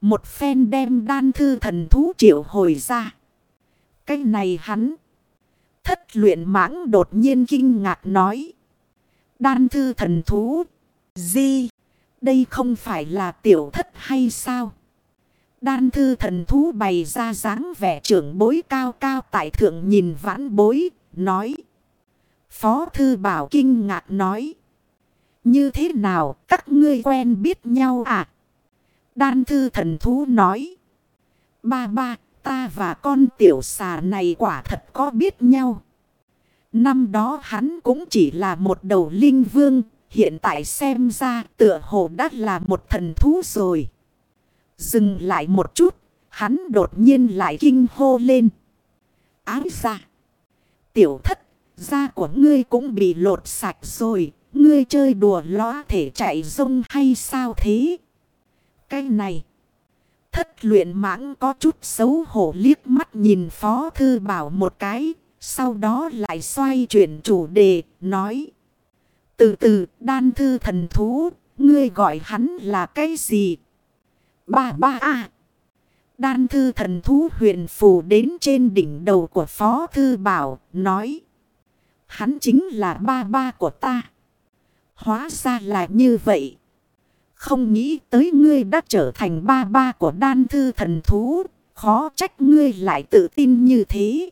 Một phen đem đan thư thần thú triệu hồi ra. Cái này hắn. Thất luyện mãng đột nhiên kinh ngạc nói. Đan thư thần thú. Gì? Đây không phải là tiểu thất hay sao? Đan thư thần thú bày ra dáng vẻ trưởng bối cao cao tại thượng nhìn vãn bối nói. Phó Thư Bảo kinh ngạc nói. Như thế nào các ngươi quen biết nhau à? Đan Thư Thần Thú nói. Ba ba, ta và con tiểu xà này quả thật có biết nhau. Năm đó hắn cũng chỉ là một đầu linh vương, hiện tại xem ra tựa hồ đã là một thần thú rồi. Dừng lại một chút, hắn đột nhiên lại kinh hô lên. Áo ra! Tiểu thất, da của ngươi cũng bị lột sạch rồi. Ngươi chơi đùa lõa thể chạy rông hay sao thế? Cái này. Thất luyện mãng có chút xấu hổ liếc mắt nhìn Phó Thư Bảo một cái. Sau đó lại xoay chuyển chủ đề, nói. Từ từ, đan thư thần thú, ngươi gọi hắn là cái gì? Ba ba a Đan thư thần thú huyền phù đến trên đỉnh đầu của Phó Thư Bảo, nói. Hắn chính là ba ba của ta. Hóa ra là như vậy. Không nghĩ tới ngươi đã trở thành ba ba của đan thư thần thú. Khó trách ngươi lại tự tin như thế.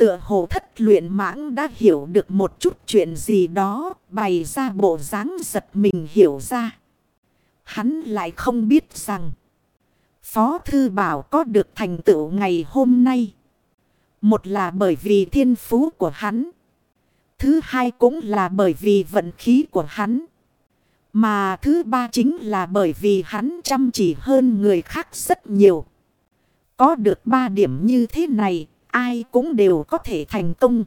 Tựa hồ thất luyện mãng đã hiểu được một chút chuyện gì đó. Bày ra bộ dáng giật mình hiểu ra. Hắn lại không biết rằng. Phó Thư Bảo có được thành tựu ngày hôm nay. Một là bởi vì thiên phú của hắn. Thứ hai cũng là bởi vì vận khí của hắn. Mà thứ ba chính là bởi vì hắn chăm chỉ hơn người khác rất nhiều. Có được ba điểm như thế này, ai cũng đều có thể thành công.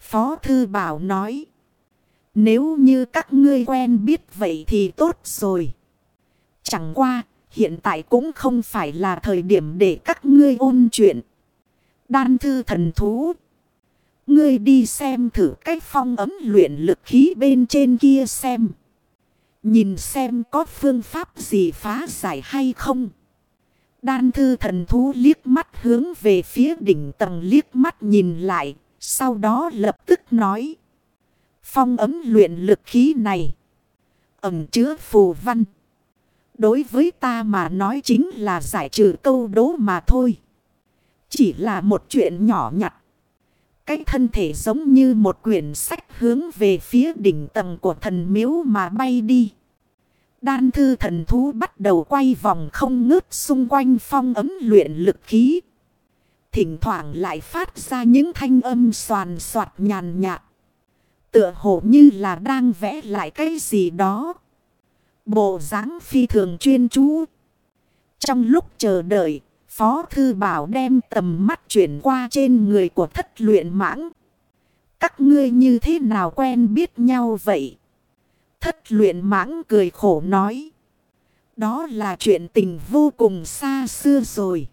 Phó Thư Bảo nói. Nếu như các ngươi quen biết vậy thì tốt rồi. Chẳng qua, hiện tại cũng không phải là thời điểm để các ngươi ôn chuyện. Đan thư thần thú. Ngươi đi xem thử cách phong ấm luyện lực khí bên trên kia xem. Nhìn xem có phương pháp gì phá giải hay không. Đan thư thần thú liếc mắt hướng về phía đỉnh tầng liếc mắt nhìn lại. Sau đó lập tức nói. Phong ấm luyện lực khí này. Ẩm chứa phù văn. Đối với ta mà nói chính là giải trừ câu đố mà thôi. Chỉ là một chuyện nhỏ nhặt. Cái thân thể giống như một quyển sách hướng về phía đỉnh tầng của thần miếu mà bay đi. Đan thư thần thú bắt đầu quay vòng không ngớt xung quanh phong ấm luyện lực khí. Thỉnh thoảng lại phát ra những thanh âm soàn soạt nhàn nhạt. Tựa hồ như là đang vẽ lại cái gì đó. Bộ dáng phi thường chuyên chú. Trong lúc chờ đợi, Phó Thư Bảo đem tầm mắt chuyển qua trên người của thất luyện mãng. Các ngươi như thế nào quen biết nhau vậy? Thất luyện mãng cười khổ nói. Đó là chuyện tình vô cùng xa xưa rồi.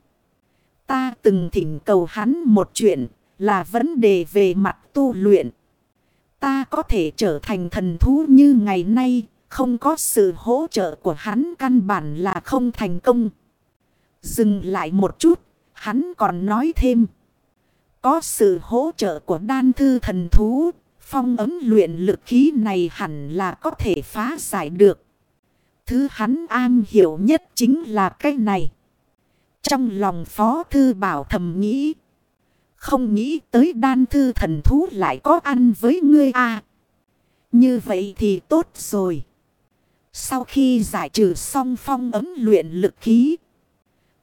Ta từng thỉnh cầu hắn một chuyện là vấn đề về mặt tu luyện. Ta có thể trở thành thần thú như ngày nay, không có sự hỗ trợ của hắn căn bản là không thành công. Dừng lại một chút, hắn còn nói thêm. Có sự hỗ trợ của đan thư thần thú, phong ấm luyện lực khí này hẳn là có thể phá giải được. Thứ hắn an hiểu nhất chính là cái này. Trong lòng phó thư bảo thầm nghĩ. Không nghĩ tới đan thư thần thú lại có ăn với ngươi à. Như vậy thì tốt rồi. Sau khi giải trừ xong phong ấm luyện lực khí.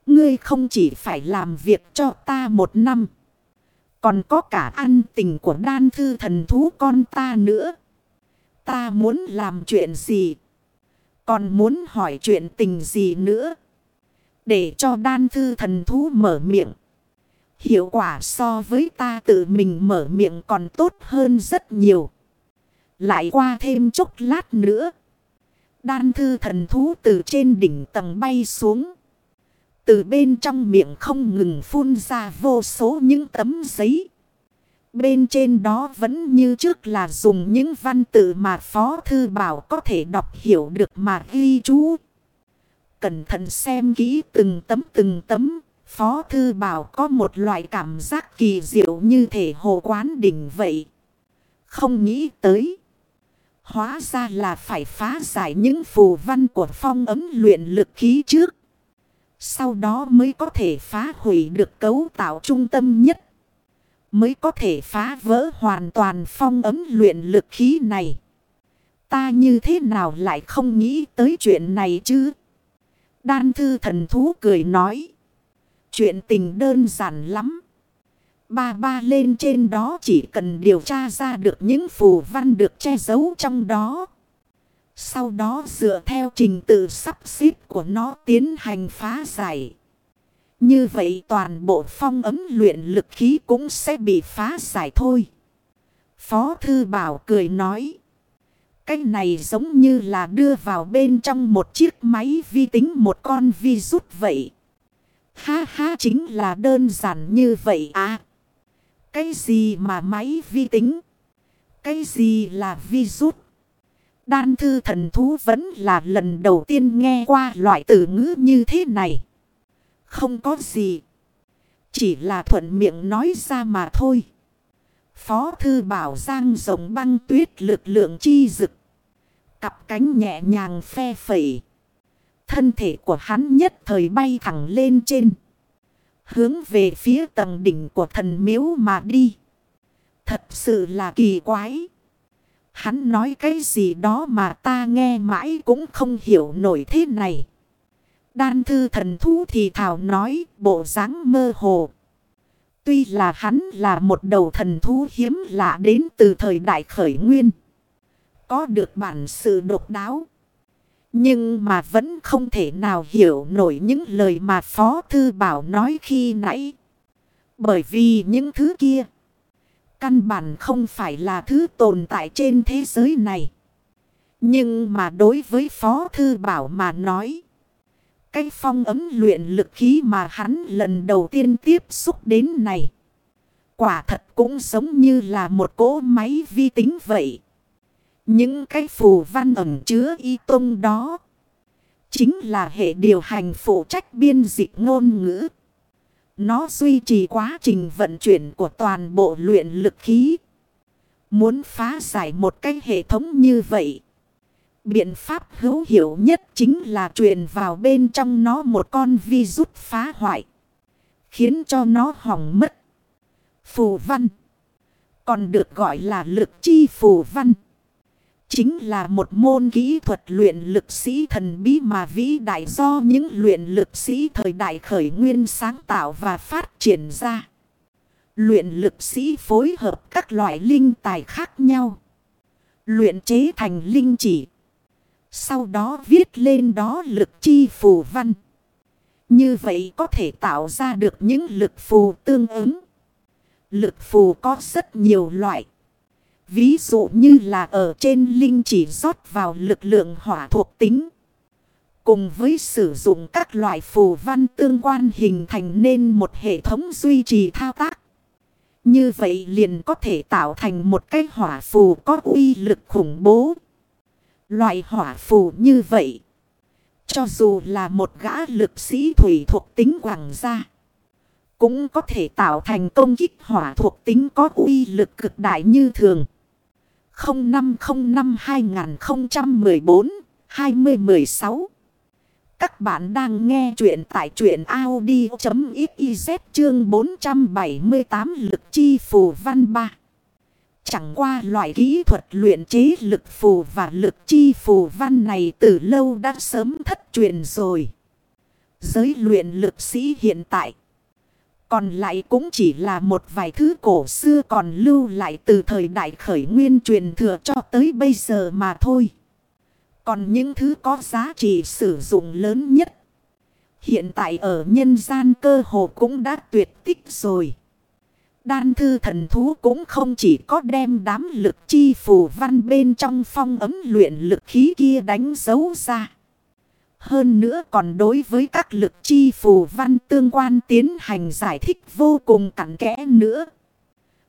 Ngươi không chỉ phải làm việc cho ta một năm. Còn có cả ăn tình của đan thư thần thú con ta nữa. Ta muốn làm chuyện gì? Còn muốn hỏi chuyện tình gì nữa? Để cho đan thư thần thú mở miệng. Hiệu quả so với ta tự mình mở miệng còn tốt hơn rất nhiều. Lại qua thêm chốc lát nữa. Đan thư thần thú từ trên đỉnh tầng bay xuống. Từ bên trong miệng không ngừng phun ra vô số những tấm giấy. Bên trên đó vẫn như trước là dùng những văn tự mà Phó Thư Bảo có thể đọc hiểu được mà ghi chú. Cẩn thận xem kỹ từng tấm từng tấm. Phó Thư Bảo có một loại cảm giác kỳ diệu như thể hồ quán đỉnh vậy. Không nghĩ tới. Hóa ra là phải phá giải những phù văn của phong ấm luyện lực khí trước. Sau đó mới có thể phá hủy được cấu tạo trung tâm nhất. Mới có thể phá vỡ hoàn toàn phong ấm luyện lực khí này. Ta như thế nào lại không nghĩ tới chuyện này chứ? Đan thư thần thú cười nói. Chuyện tình đơn giản lắm. Ba ba lên trên đó chỉ cần điều tra ra được những phù văn được che giấu trong đó. Sau đó dựa theo trình tự sắp xếp của nó tiến hành phá giải. Như vậy toàn bộ phong ấm luyện lực khí cũng sẽ bị phá giải thôi. Phó Thư Bảo cười nói. Cái này giống như là đưa vào bên trong một chiếc máy vi tính một con vi rút vậy. Ha ha chính là đơn giản như vậy à. Cái gì mà máy vi tính? Cái gì là vi rút? Đan thư thần thú vẫn là lần đầu tiên nghe qua loại từ ngữ như thế này. Không có gì. Chỉ là thuận miệng nói ra mà thôi. Phó thư bảo giang rồng băng tuyết lực lượng chi dực. Cặp cánh nhẹ nhàng phe phẩy. Thân thể của hắn nhất thời bay thẳng lên trên. Hướng về phía tầng đỉnh của thần miếu mà đi. Thật sự là kỳ quái. Hắn nói cái gì đó mà ta nghe mãi cũng không hiểu nổi thế này. Đan thư thần thú thì thảo nói, bộ dáng mơ hồ. Tuy là hắn là một đầu thần thú hiếm lạ đến từ thời đại khởi nguyên. Có được bản sự độc đáo. Nhưng mà vẫn không thể nào hiểu nổi những lời mà Phó Thư Bảo nói khi nãy. Bởi vì những thứ kia. Căn bản không phải là thứ tồn tại trên thế giới này. Nhưng mà đối với Phó Thư Bảo mà nói. Cái phong ấm luyện lực khí mà hắn lần đầu tiên tiếp xúc đến này. Quả thật cũng giống như là một cỗ máy vi tính vậy. Những cái phù văn ẩm chứa y tông đó. Chính là hệ điều hành phụ trách biên dịch ngôn ngữ. Nó duy trì quá trình vận chuyển của toàn bộ luyện lực khí. Muốn phá giải một cái hệ thống như vậy. Biện pháp hữu hiệu nhất chính là truyền vào bên trong nó một con virus phá hoại. Khiến cho nó hỏng mất. Phù văn. Còn được gọi là lực chi phù văn. Chính là một môn kỹ thuật luyện lực sĩ thần bí mà vĩ đại do những luyện lực sĩ thời đại khởi nguyên sáng tạo và phát triển ra. Luyện lực sĩ phối hợp các loại linh tài khác nhau. Luyện chế thành linh chỉ. Sau đó viết lên đó lực chi phù văn. Như vậy có thể tạo ra được những lực phù tương ứng. Lực phù có rất nhiều loại. Ví dụ như là ở trên linh chỉ rót vào lực lượng hỏa thuộc tính. Cùng với sử dụng các loại phù văn tương quan hình thành nên một hệ thống duy trì thao tác. Như vậy liền có thể tạo thành một cái hỏa phù có uy lực khủng bố. Loại hỏa phù như vậy. Cho dù là một gã lực sĩ thủy thuộc tính quảng gia. Cũng có thể tạo thành công kích hỏa thuộc tính có uy lực cực đại như thường. 0505-2014-2016 Các bạn đang nghe chuyện tại truyện Audi.xyz chương 478 lực chi phù văn 3. Chẳng qua loại kỹ thuật luyện chế lực phù và lực chi phù văn này từ lâu đã sớm thất truyền rồi. Giới luyện lực sĩ hiện tại còn lại cũng chỉ là một vài thứ cổ xưa còn lưu lại từ thời đại khởi nguyên truyền thừa cho tới bây giờ mà thôi. Còn những thứ có giá trị sử dụng lớn nhất. Hiện tại ở nhân gian cơ hồ cũng đã tuyệt tích rồi. Đan thư thần thú cũng không chỉ có đem đám lực chi phù văn bên trong phong ấm luyện lực khí kia đánh dấu ra. Hơn nữa còn đối với các lực chi phù văn tương quan tiến hành giải thích vô cùng cặn kẽ nữa.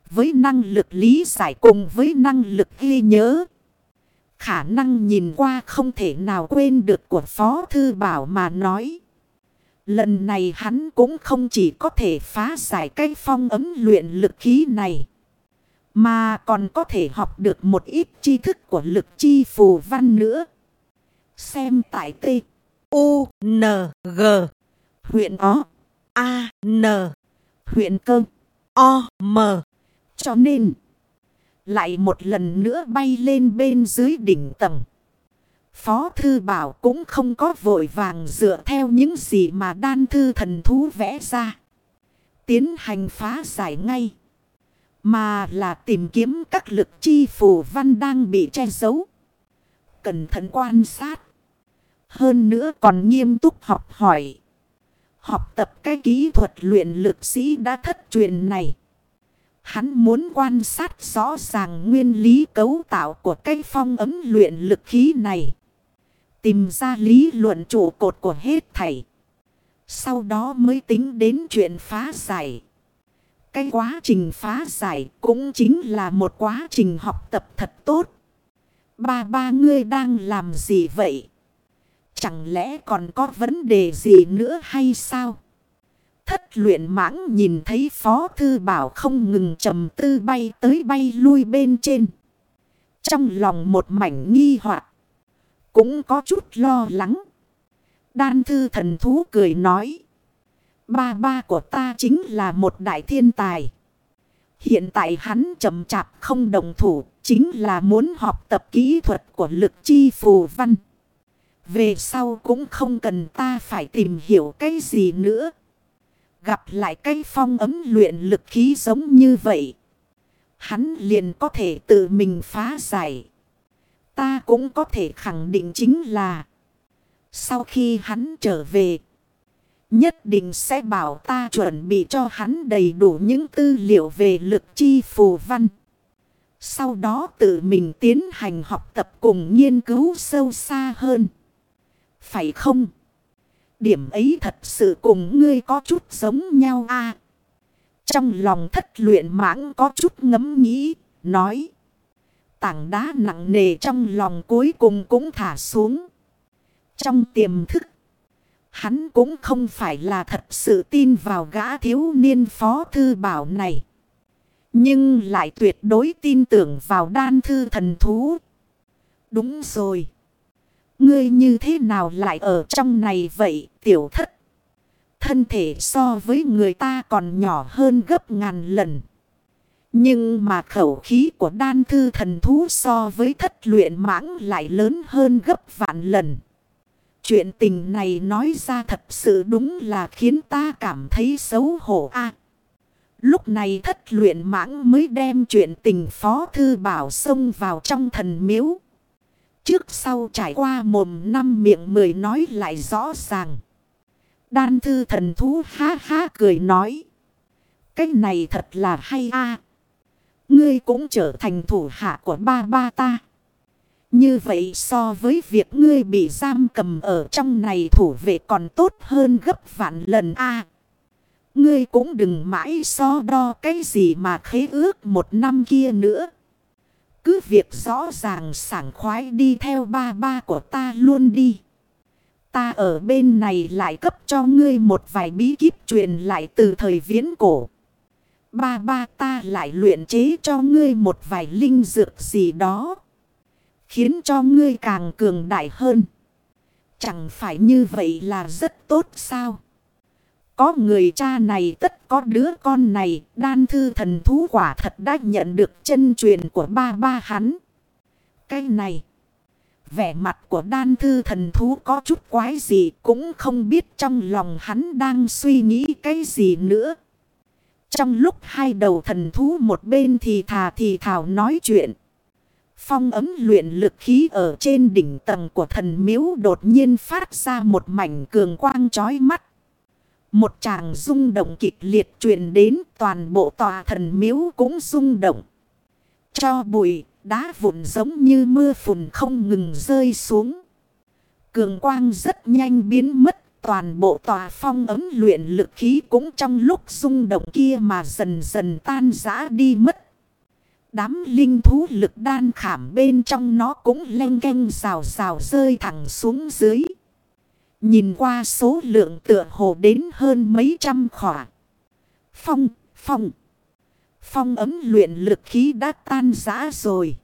Với năng lực lý giải cùng với năng lực ghi nhớ. Khả năng nhìn qua không thể nào quên được của Phó Thư Bảo mà nói. Lần này hắn cũng không chỉ có thể phá giải cái phong ấm luyện lực khí này. Mà còn có thể học được một ít tri thức của lực chi phù văn nữa. Xem tại T. U, N, G. Huyện O. A, N. Huyện Cơ. O, M. Cho nên. Lại một lần nữa bay lên bên dưới đỉnh tầng. Phó Thư Bảo cũng không có vội vàng dựa theo những gì mà đan thư thần thú vẽ ra. Tiến hành phá giải ngay. Mà là tìm kiếm các lực chi phù văn đang bị che giấu. Cẩn thận quan sát. Hơn nữa còn nghiêm túc học hỏi. Học tập cái kỹ thuật luyện lực sĩ đã thất truyền này. Hắn muốn quan sát rõ ràng nguyên lý cấu tạo của cái phong ấm luyện lực khí này. Tìm ra lý luận trụ cột của hết thảy. Sau đó mới tính đến chuyện phá giải. Cái quá trình phá giải cũng chính là một quá trình học tập thật tốt. Ba ba, ngươi đang làm gì vậy? Chẳng lẽ còn có vấn đề gì nữa hay sao? Thất luyện mãng nhìn thấy Phó Thư Bảo không ngừng trầm tư bay tới bay lui bên trên. Trong lòng một mảnh nghi hoặc, Cũng có chút lo lắng. Đan thư thần thú cười nói. Ba ba của ta chính là một đại thiên tài. Hiện tại hắn chậm chạp không đồng thủ. Chính là muốn học tập kỹ thuật của lực chi phù văn. Về sau cũng không cần ta phải tìm hiểu cái gì nữa. Gặp lại cái phong ấm luyện lực khí giống như vậy. Hắn liền có thể tự mình phá giải. Ta cũng có thể khẳng định chính là. Sau khi hắn trở về. Nhất định sẽ bảo ta chuẩn bị cho hắn đầy đủ những tư liệu về lực chi phù văn. Sau đó tự mình tiến hành học tập cùng nghiên cứu sâu xa hơn. Phải không? Điểm ấy thật sự cùng ngươi có chút giống nhau a Trong lòng thất luyện mãng có chút ngấm nghĩ, nói. Tảng đá nặng nề trong lòng cuối cùng cũng thả xuống. Trong tiềm thức, hắn cũng không phải là thật sự tin vào gã thiếu niên phó thư bảo này. Nhưng lại tuyệt đối tin tưởng vào đan thư thần thú. Đúng rồi. Ngươi như thế nào lại ở trong này vậy, tiểu thất? Thân thể so với người ta còn nhỏ hơn gấp ngàn lần. Nhưng mà khẩu khí của đan thư thần thú so với thất luyện mãng lại lớn hơn gấp vạn lần. Chuyện tình này nói ra thật sự đúng là khiến ta cảm thấy xấu hổ a. lúc này thất luyện mãng mới đem chuyện tình phó thư bảo xông vào trong thần miếu. Trước sau trải qua mồm năm miệng mười nói lại rõ ràng. Đan thư thần thú ha ha cười nói. Cái này thật là hay a Ngươi cũng trở thành thủ hạ của ba ba ta. Như vậy so với việc ngươi bị giam cầm ở trong này thủ vệ còn tốt hơn gấp vạn lần a Ngươi cũng đừng mãi so đo cái gì mà khế ước một năm kia nữa. Cứ việc rõ ràng sảng khoái đi theo ba ba của ta luôn đi. Ta ở bên này lại cấp cho ngươi một vài bí kíp truyền lại từ thời viễn cổ. Ba ba ta lại luyện chế cho ngươi một vài linh dược gì đó. Khiến cho ngươi càng cường đại hơn. Chẳng phải như vậy là rất tốt sao? Có người cha này tất có đứa con này, đan thư thần thú quả thật đã nhận được chân truyền của ba ba hắn. Cái này, vẻ mặt của đan thư thần thú có chút quái gì cũng không biết trong lòng hắn đang suy nghĩ cái gì nữa. Trong lúc hai đầu thần thú một bên thì thà thì thảo nói chuyện. Phong ấm luyện lực khí ở trên đỉnh tầng của thần miếu đột nhiên phát ra một mảnh cường quang chói mắt. Một tràng rung động kịch liệt truyền đến toàn bộ tòa thần miếu cũng rung động. Cho bụi, đá vụn giống như mưa phùn không ngừng rơi xuống. Cường quang rất nhanh biến mất toàn bộ tòa phong ấm luyện lực khí cũng trong lúc rung động kia mà dần dần tan rã đi mất. Đám linh thú lực đan khảm bên trong nó cũng len canh rào rào rơi thẳng xuống dưới. Nhìn qua số lượng tựa hồ đến hơn mấy trăm khỏa. Phong, phong. Phong ấm luyện lực khí đã tan rã rồi.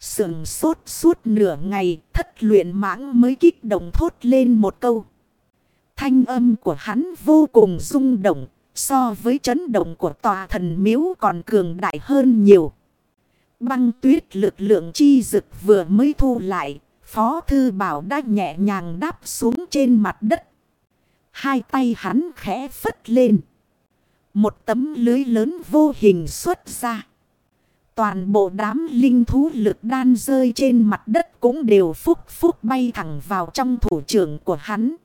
Sườn sốt suốt nửa ngày thất luyện mãng mới kích động thốt lên một câu. Thanh âm của hắn vô cùng rung động, so với chấn động của tòa thần miếu còn cường đại hơn nhiều. Băng tuyết lực lượng chi dực vừa mới thu lại, Phó Thư Bảo đã nhẹ nhàng đáp xuống trên mặt đất. Hai tay hắn khẽ phất lên. Một tấm lưới lớn vô hình xuất ra. Toàn bộ đám linh thú lực đan rơi trên mặt đất cũng đều phúc phúc bay thẳng vào trong thủ trưởng của hắn.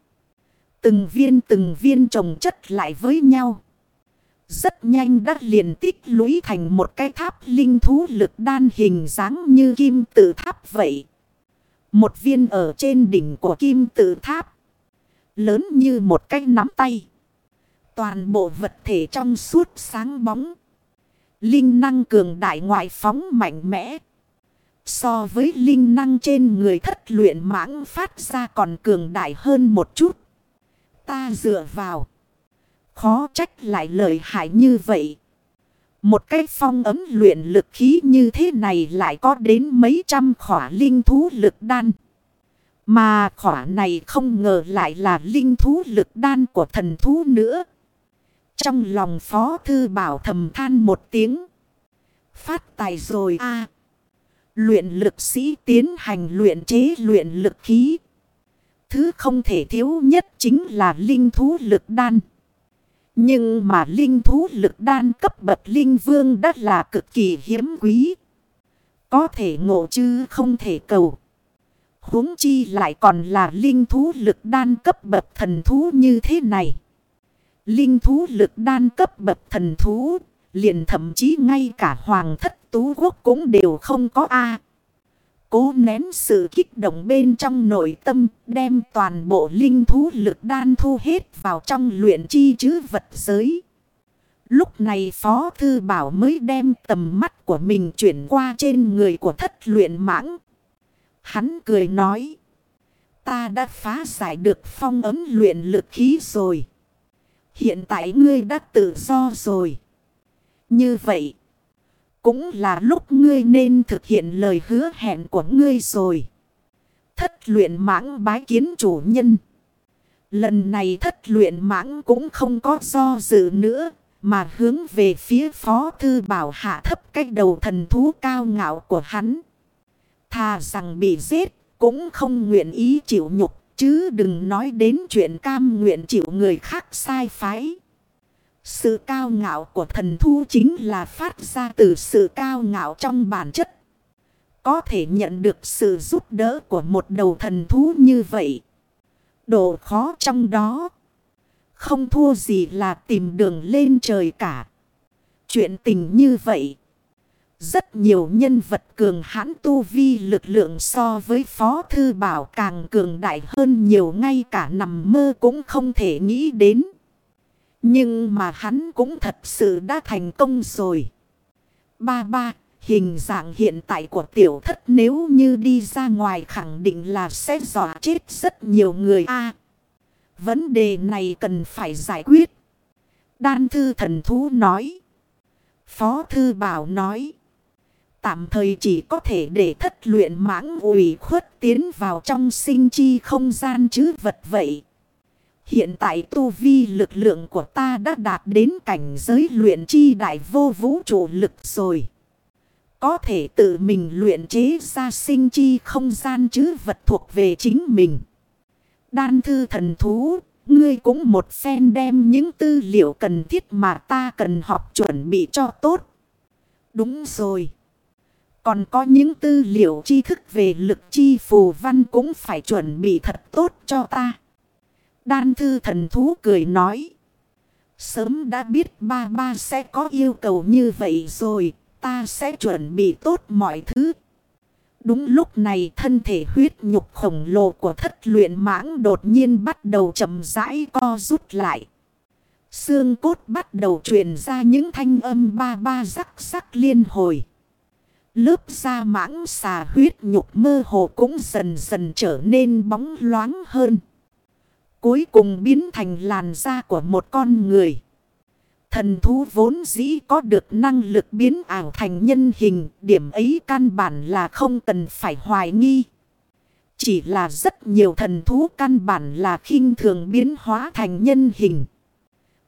Từng viên từng viên trồng chất lại với nhau. Rất nhanh đã liền tích lũy thành một cái tháp linh thú lực đan hình dáng như kim tự tháp vậy. Một viên ở trên đỉnh của kim tự tháp. Lớn như một cái nắm tay. Toàn bộ vật thể trong suốt sáng bóng. Linh năng cường đại ngoại phóng mạnh mẽ. So với linh năng trên người thất luyện mãng phát ra còn cường đại hơn một chút ta dựa vào. Khó trách lại lợi hại như vậy. Một cái phong ấm luyện lực khí như thế này lại có đến mấy trăm khỏa linh thú lực đan. Mà khỏa này không ngờ lại là linh thú lực đan của thần thú nữa. Trong lòng phó thư bảo thầm than một tiếng. Phát tài rồi a Luyện lực sĩ tiến hành luyện chế luyện lực khí. Thứ không thể thiếu nhất chính là linh thú lực đan. Nhưng mà linh thú lực đan cấp bậc linh vương đã là cực kỳ hiếm quý. Có thể ngộ chứ không thể cầu. huống chi lại còn là linh thú lực đan cấp bậc thần thú như thế này. Linh thú lực đan cấp bậc thần thú, liền thậm chí ngay cả hoàng thất tú quốc cũng đều không có A. Cố nén sự kích động bên trong nội tâm, đem toàn bộ linh thú lực đan thu hết vào trong luyện chi chứ vật giới. Lúc này Phó Thư Bảo mới đem tầm mắt của mình chuyển qua trên người của thất luyện mãng. Hắn cười nói. Ta đã phá giải được phong ấm luyện lực khí rồi. Hiện tại ngươi đã tự do rồi. Như vậy. Cũng là lúc ngươi nên thực hiện lời hứa hẹn của ngươi rồi. Thất luyện mãng bái kiến chủ nhân. Lần này thất luyện mãng cũng không có do dự nữa. Mà hướng về phía phó thư bảo hạ thấp cách đầu thần thú cao ngạo của hắn. Thà rằng bị giết, cũng không nguyện ý chịu nhục. Chứ đừng nói đến chuyện cam nguyện chịu người khác sai phái. Sự cao ngạo của thần thu chính là phát ra từ sự cao ngạo trong bản chất. Có thể nhận được sự giúp đỡ của một đầu thần thú như vậy. Độ khó trong đó. Không thua gì là tìm đường lên trời cả. Chuyện tình như vậy. Rất nhiều nhân vật cường hãn tu vi lực lượng so với Phó Thư Bảo càng cường đại hơn nhiều ngay cả nằm mơ cũng không thể nghĩ đến. Nhưng mà hắn cũng thật sự đã thành công rồi. Ba ba, hình dạng hiện tại của tiểu thất nếu như đi ra ngoài khẳng định là sẽ dọa chết rất nhiều người a Vấn đề này cần phải giải quyết. Đan thư thần thú nói. Phó thư bảo nói. Tạm thời chỉ có thể để thất luyện mãng ủy khuất tiến vào trong sinh chi không gian chứ vật vậy. Hiện tại tu vi lực lượng của ta đã đạt đến cảnh giới luyện chi đại vô vũ trụ lực rồi. Có thể tự mình luyện chế ra sinh chi không gian chứ vật thuộc về chính mình. Đan thư thần thú, ngươi cũng một phen đem những tư liệu cần thiết mà ta cần học chuẩn bị cho tốt. Đúng rồi. Còn có những tư liệu tri thức về lực chi phù văn cũng phải chuẩn bị thật tốt cho ta. Đan thư thần thú cười nói. Sớm đã biết ba ba sẽ có yêu cầu như vậy rồi. Ta sẽ chuẩn bị tốt mọi thứ. Đúng lúc này thân thể huyết nhục khổng lồ của thất luyện mãng đột nhiên bắt đầu chậm rãi co rút lại. Xương cốt bắt đầu truyền ra những thanh âm ba ba rắc rắc liên hồi. Lớp da mãng xà huyết nhục mơ hồ cũng dần dần trở nên bóng loáng hơn. Cuối cùng biến thành làn da của một con người. Thần thú vốn dĩ có được năng lực biến ảo thành nhân hình. Điểm ấy căn bản là không cần phải hoài nghi. Chỉ là rất nhiều thần thú căn bản là khinh thường biến hóa thành nhân hình.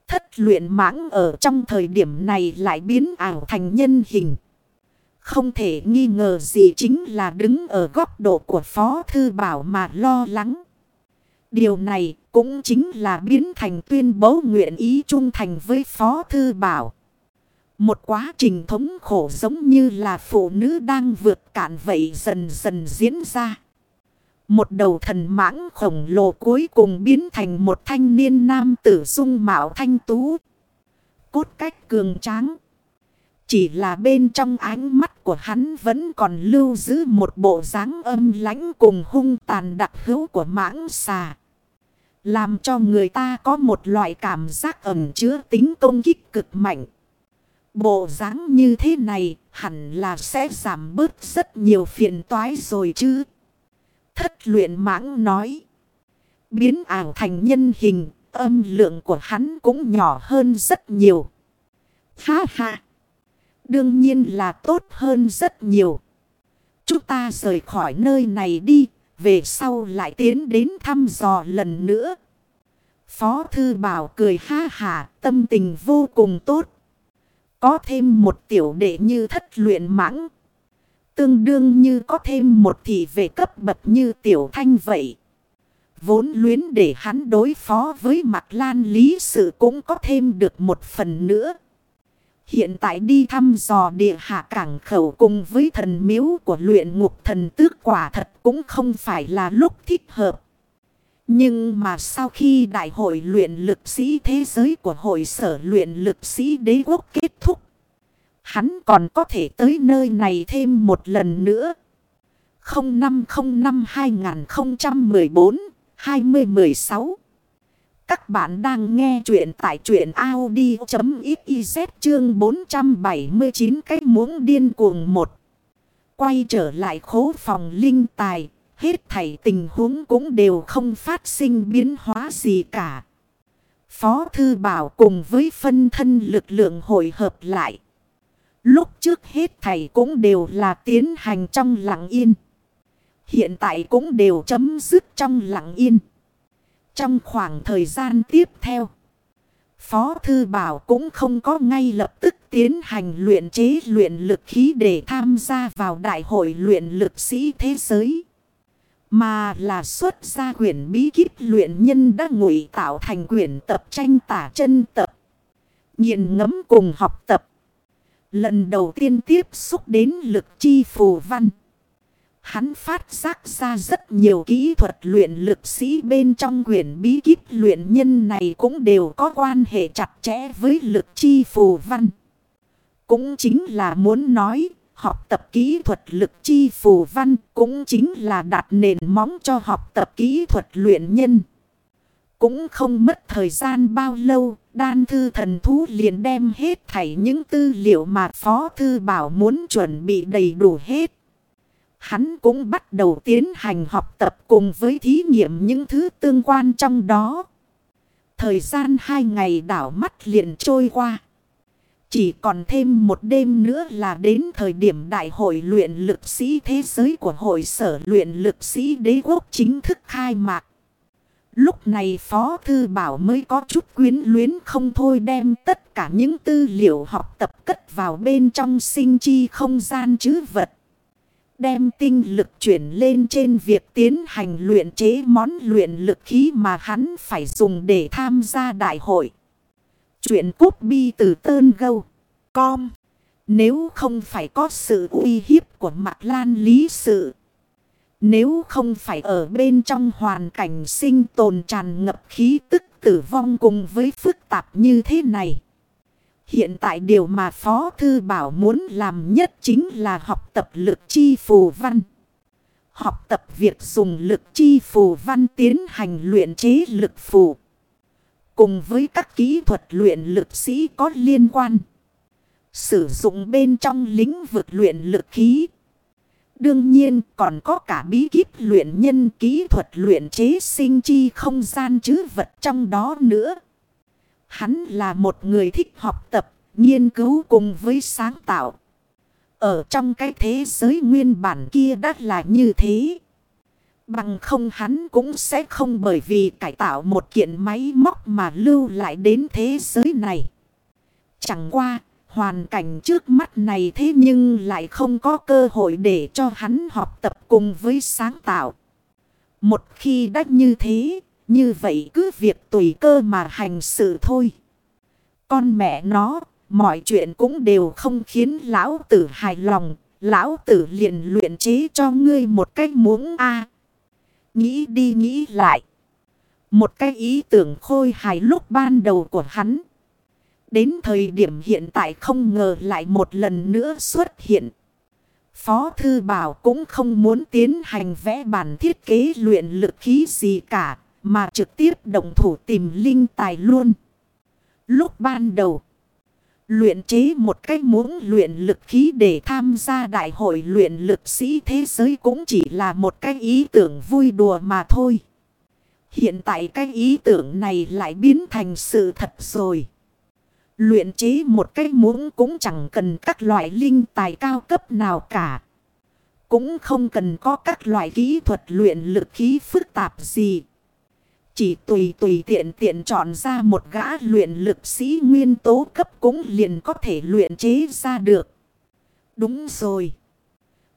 Thất luyện mãng ở trong thời điểm này lại biến ảo thành nhân hình. Không thể nghi ngờ gì chính là đứng ở góc độ của Phó Thư Bảo mà lo lắng. Điều này cũng chính là biến thành tuyên bố nguyện ý trung thành với Phó Thư Bảo. Một quá trình thống khổ giống như là phụ nữ đang vượt cạn vậy dần dần diễn ra. Một đầu thần mãng khổng lồ cuối cùng biến thành một thanh niên nam tử dung mạo thanh tú. Cốt cách cường tráng. Chỉ là bên trong ánh mắt của hắn vẫn còn lưu giữ một bộ dáng âm lãnh cùng hung tàn đặc hữu của mãng xà. Làm cho người ta có một loại cảm giác ẩm chứa tính công kích cực mạnh. Bộ dáng như thế này hẳn là sẽ giảm bớt rất nhiều phiền toái rồi chứ. Thất luyện mãng nói. Biến ảo thành nhân hình, âm lượng của hắn cũng nhỏ hơn rất nhiều. Ha ha! Đương nhiên là tốt hơn rất nhiều. Chúng ta rời khỏi nơi này đi, về sau lại tiến đến thăm dò lần nữa. Phó Thư Bảo cười ha hà, tâm tình vô cùng tốt. Có thêm một tiểu đệ như thất luyện mãng. Tương đương như có thêm một thị về cấp bậc như tiểu thanh vậy. Vốn luyến để hắn đối phó với mặt lan lý sự cũng có thêm được một phần nữa. Hiện tại đi thăm dò địa hạ cảng khẩu cùng với thần miếu của luyện ngục thần tước quả thật cũng không phải là lúc thích hợp. Nhưng mà sau khi đại hội luyện lực sĩ thế giới của hội sở luyện lực sĩ đế quốc kết thúc. Hắn còn có thể tới nơi này thêm một lần nữa. 0505 2014 2016 các bạn đang nghe chuyện tại chuyện Audi.xyz chương 479 cái muỗng điên cuồng một. Quay trở lại khố phòng linh tài, hết thảy tình huống cũng đều không phát sinh biến hóa gì cả. Phó Thư Bảo cùng với phân thân lực lượng hội hợp lại. Lúc trước hết thảy cũng đều là tiến hành trong lặng yên. Hiện tại cũng đều chấm dứt trong lặng yên. Trong khoảng thời gian tiếp theo. Phó Thư Bảo cũng không có ngay lập tức tiến hành luyện chế luyện lực khí để tham gia vào đại hội luyện lực sĩ thế giới. Mà là xuất ra quyển bí kíp luyện nhân đã ngụy tạo thành quyển tập tranh tả chân tập. Nhìn ngấm cùng học tập. Lần đầu tiên tiếp xúc đến lực chi phù văn. Hắn phát giác ra rất nhiều kỹ thuật luyện lực sĩ bên trong quyển bí kíp luyện nhân này cũng đều có quan hệ chặt chẽ với lực chi phù văn. Cũng chính là muốn nói, học tập kỹ thuật lực chi phù văn cũng chính là đặt nền móng cho học tập kỹ thuật luyện nhân. Cũng không mất thời gian bao lâu, đan thư thần thú liền đem hết thảy những tư liệu mà Phó Thư Bảo muốn chuẩn bị đầy đủ hết. Hắn cũng bắt đầu tiến hành học tập cùng với thí nghiệm những thứ tương quan trong đó. Thời gian hai ngày đảo mắt liền trôi qua. Chỉ còn thêm một đêm nữa là đến thời điểm đại hội luyện lực sĩ thế giới của hội sở luyện lực sĩ đế quốc chính thức khai mạc. Lúc này Phó Thư Bảo mới có chút quyến luyến không thôi đem tất cả những tư liệu học tập cất vào bên trong sinh chi không gian chứ vật. Đem tinh lực chuyển lên trên việc tiến hành luyện chế món luyện lực khí mà hắn phải dùng để tham gia đại hội. Chuyện cút bi từ tơn gâu. Com. Nếu không phải có sự uy hiếp của mặt lan lý sự. Nếu không phải ở bên trong hoàn cảnh sinh tồn tràn ngập khí tức tử vong cùng với phức tạp như thế này. Hiện tại điều mà Phó Thư Bảo muốn làm nhất chính là học tập lực chi phù văn. Học tập việc dùng lực chi phù văn tiến hành luyện chế lực phù. Cùng với các kỹ thuật luyện lực sĩ có liên quan. Sử dụng bên trong lĩnh vực luyện lực khí. Đương nhiên còn có cả bí kíp luyện nhân kỹ thuật luyện chế sinh chi không gian chứ vật trong đó nữa. Hắn là một người thích học tập, nghiên cứu cùng với sáng tạo. Ở trong cái thế giới nguyên bản kia đã là như thế. Bằng không hắn cũng sẽ không bởi vì cải tạo một kiện máy móc mà lưu lại đến thế giới này. Chẳng qua, hoàn cảnh trước mắt này thế nhưng lại không có cơ hội để cho hắn học tập cùng với sáng tạo. Một khi đã như thế, như vậy cứ việc tùy cơ mà hành sự thôi. Con mẹ nó, mọi chuyện cũng đều không khiến lão tử hài lòng. Lão tử liền luyện chế cho ngươi một cách muốn A. Nghĩ đi nghĩ lại. Một cái ý tưởng khôi hài lúc ban đầu của hắn. Đến thời điểm hiện tại không ngờ lại một lần nữa xuất hiện. Phó Thư Bảo cũng không muốn tiến hành vẽ bản thiết kế luyện lực khí gì cả. Mà trực tiếp động thủ tìm linh tài luôn. Lúc ban đầu. Luyện chế một cái muỗng luyện lực khí để tham gia đại hội luyện lực sĩ thế giới cũng chỉ là một cái ý tưởng vui đùa mà thôi. Hiện tại cái ý tưởng này lại biến thành sự thật rồi. Luyện chế một cái muỗng cũng chẳng cần các loại linh tài cao cấp nào cả. Cũng không cần có các loại kỹ thuật luyện lực khí phức tạp gì. Chỉ tùy tùy tiện tiện chọn ra một gã luyện lực sĩ nguyên tố cấp cũng liền có thể luyện chế ra được. Đúng rồi.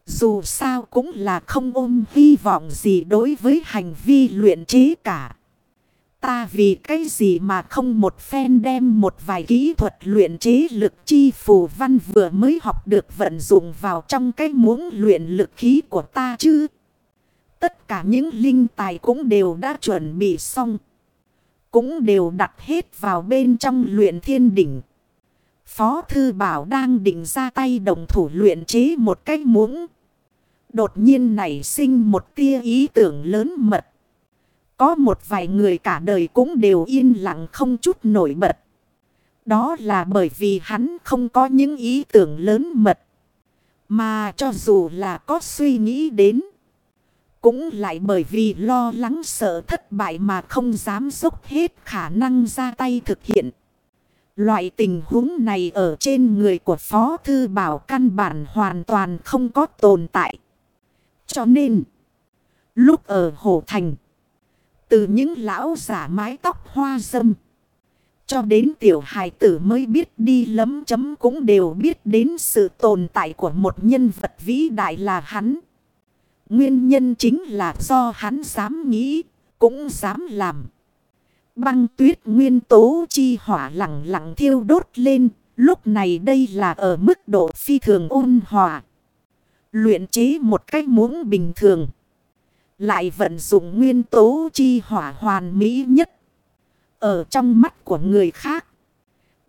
Dù sao cũng là không ôm hy vọng gì đối với hành vi luyện chế cả. Ta vì cái gì mà không một phen đem một vài kỹ thuật luyện chế lực chi phù văn vừa mới học được vận dụng vào trong cái muỗng luyện lực khí của ta chứ. Tất cả những linh tài cũng đều đã chuẩn bị xong. Cũng đều đặt hết vào bên trong luyện thiên đỉnh. Phó Thư Bảo đang định ra tay đồng thủ luyện chế một cách muỗng. Đột nhiên nảy sinh một tia ý tưởng lớn mật. Có một vài người cả đời cũng đều yên lặng không chút nổi bật. Đó là bởi vì hắn không có những ý tưởng lớn mật. Mà cho dù là có suy nghĩ đến. Cũng lại bởi vì lo lắng sợ thất bại mà không dám dốc hết khả năng ra tay thực hiện. Loại tình huống này ở trên người của Phó Thư Bảo căn bản hoàn toàn không có tồn tại. Cho nên, Lúc ở Hồ Thành. Từ những lão giả mái tóc hoa dâm. Cho đến tiểu hài tử mới biết đi lấm chấm cũng đều biết đến sự tồn tại của một nhân vật vĩ đại là hắn. Nguyên nhân chính là do hắn dám nghĩ, cũng dám làm. Băng tuyết nguyên tố chi hỏa lặng lặng thiêu đốt lên, lúc này đây là ở mức độ phi thường ôn hòa. Luyện chế một cách muỗng bình thường. Lại vận dụng nguyên tố chi hỏa hoàn mỹ nhất. Ở trong mắt của người khác.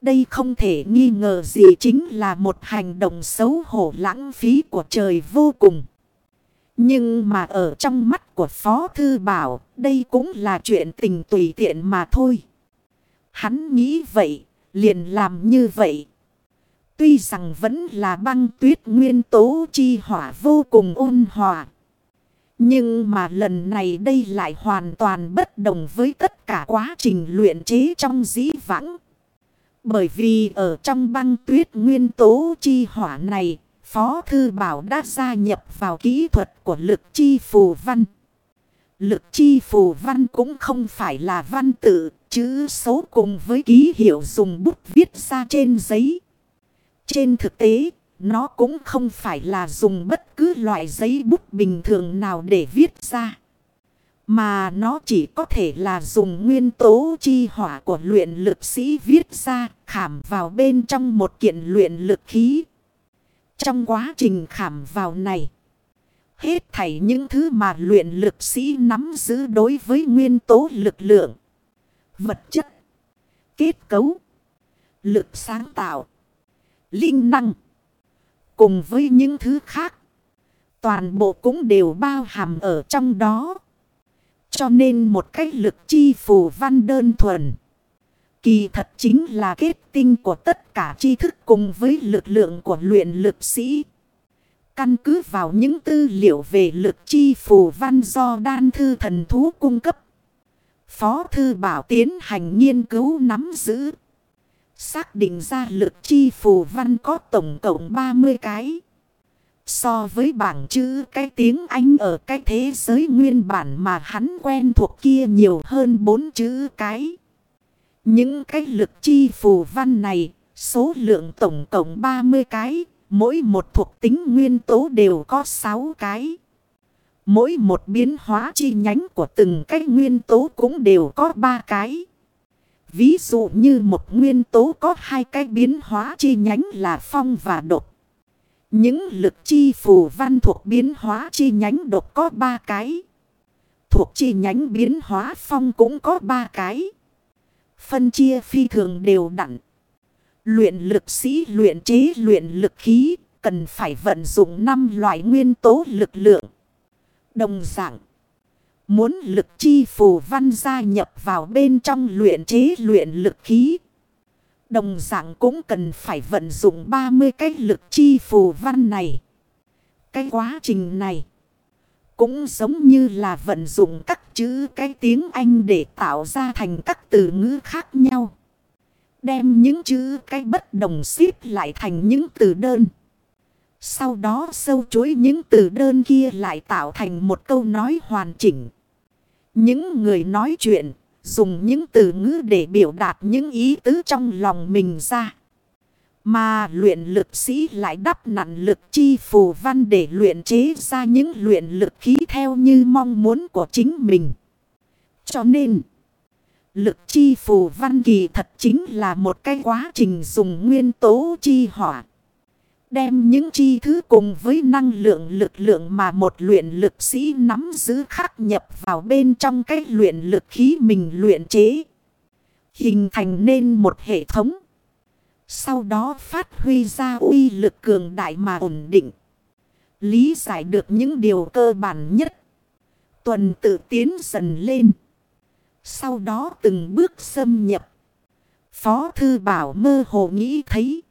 Đây không thể nghi ngờ gì chính là một hành động xấu hổ lãng phí của trời vô cùng. Nhưng mà ở trong mắt của Phó Thư Bảo, đây cũng là chuyện tình tùy tiện mà thôi. Hắn nghĩ vậy, liền làm như vậy. Tuy rằng vẫn là băng tuyết nguyên tố chi hỏa vô cùng ôn hòa. Nhưng mà lần này đây lại hoàn toàn bất đồng với tất cả quá trình luyện chế trong dĩ vãng. Bởi vì ở trong băng tuyết nguyên tố chi hỏa này, Phó Thư Bảo đã gia nhập vào kỹ thuật của lực chi phù văn. Lực chi phù văn cũng không phải là văn tự, chữ số cùng với ký hiệu dùng bút viết ra trên giấy. Trên thực tế, nó cũng không phải là dùng bất cứ loại giấy bút bình thường nào để viết ra. Mà nó chỉ có thể là dùng nguyên tố chi hỏa của luyện lực sĩ viết ra, khảm vào bên trong một kiện luyện lực khí. Trong quá trình khảm vào này, hết thảy những thứ mà luyện lực sĩ nắm giữ đối với nguyên tố lực lượng, vật chất, kết cấu, lực sáng tạo, linh năng, cùng với những thứ khác. Toàn bộ cũng đều bao hàm ở trong đó. Cho nên một cách lực chi phù văn đơn thuần. Kỳ thật chính là kết tinh của tất cả tri thức cùng với lực lượng của luyện lực sĩ. Căn cứ vào những tư liệu về lực chi phù văn do đan thư thần thú cung cấp. Phó thư bảo tiến hành nghiên cứu nắm giữ. Xác định ra lực chi phù văn có tổng cộng 30 cái. So với bảng chữ cái tiếng Anh ở cái thế giới nguyên bản mà hắn quen thuộc kia nhiều hơn 4 chữ cái. Những cái lực chi phù văn này, số lượng tổng cộng 30 cái, mỗi một thuộc tính nguyên tố đều có 6 cái. Mỗi một biến hóa chi nhánh của từng cái nguyên tố cũng đều có 3 cái. Ví dụ như một nguyên tố có hai cái biến hóa chi nhánh là phong và độc. Những lực chi phù văn thuộc biến hóa chi nhánh độc có ba cái. Thuộc chi nhánh biến hóa phong cũng có ba cái. Phân chia phi thường đều đặn. Luyện lực sĩ, luyện chế, luyện lực khí, cần phải vận dụng năm loại nguyên tố lực lượng. Đồng dạng. Muốn lực chi phù văn gia nhập vào bên trong luyện chế, luyện lực khí. Đồng dạng cũng cần phải vận dụng 30 cái lực chi phù văn này. Cái quá trình này cũng giống như là vận dụng các chữ cái tiếng Anh để tạo ra thành các từ ngữ khác nhau. Đem những chữ cái bất đồng xếp lại thành những từ đơn. Sau đó sâu chuối những từ đơn kia lại tạo thành một câu nói hoàn chỉnh. Những người nói chuyện, dùng những từ ngữ để biểu đạt những ý tứ trong lòng mình ra. Mà luyện lực sĩ lại đắp nặn lực chi phù văn để luyện chế ra những luyện lực khí theo như mong muốn của chính mình. Cho nên, lực chi phù văn kỳ thật chính là một cái quá trình dùng nguyên tố chi hỏa. Đem những chi thứ cùng với năng lượng lực lượng mà một luyện lực sĩ nắm giữ khắc nhập vào bên trong cái luyện lực khí mình luyện chế. Hình thành nên một hệ thống. Sau đó phát huy ra uy lực cường đại mà ổn định. Lý giải được những điều cơ bản nhất. Tuần tự tiến dần lên. Sau đó từng bước xâm nhập. Phó thư bảo mơ hồ nghĩ thấy.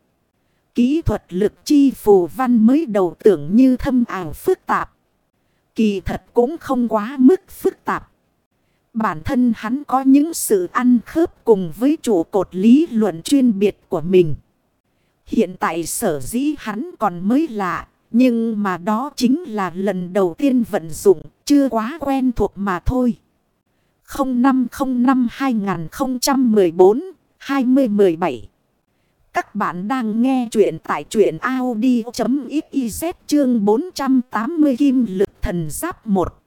Kỹ thuật lực chi phù văn mới đầu tưởng như thâm ảo phức tạp. Kỳ thật cũng không quá mức phức tạp. Bản thân hắn có những sự ăn khớp cùng với chủ cột lý luận chuyên biệt của mình. Hiện tại sở dĩ hắn còn mới lạ, Nhưng mà đó chính là lần đầu tiên vận dụng, chưa quá quen thuộc mà thôi. 0505-2014-2017 Các bạn đang nghe chuyện tại truyện Audi.xyz chương 480 Kim lực thần giáp 1.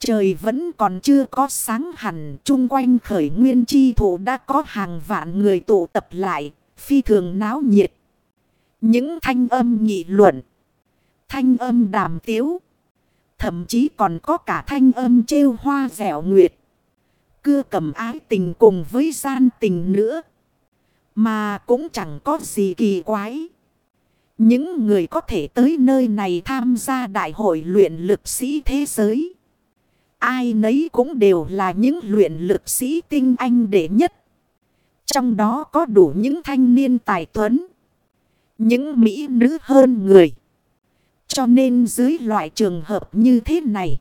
Trời vẫn còn chưa có sáng hẳn, chung quanh khởi nguyên chi thủ đã có hàng vạn người tụ tập lại, phi thường náo nhiệt. Những thanh âm nghị luận, thanh âm đàm tiếu, thậm chí còn có cả thanh âm trêu hoa dẻo nguyệt. Cưa cầm ái tình cùng với gian tình nữa. Mà cũng chẳng có gì kỳ quái. Những người có thể tới nơi này tham gia đại hội luyện lực sĩ thế giới. Ai nấy cũng đều là những luyện lực sĩ tinh anh đệ nhất. Trong đó có đủ những thanh niên tài tuấn. Những mỹ nữ hơn người. Cho nên dưới loại trường hợp như thế này.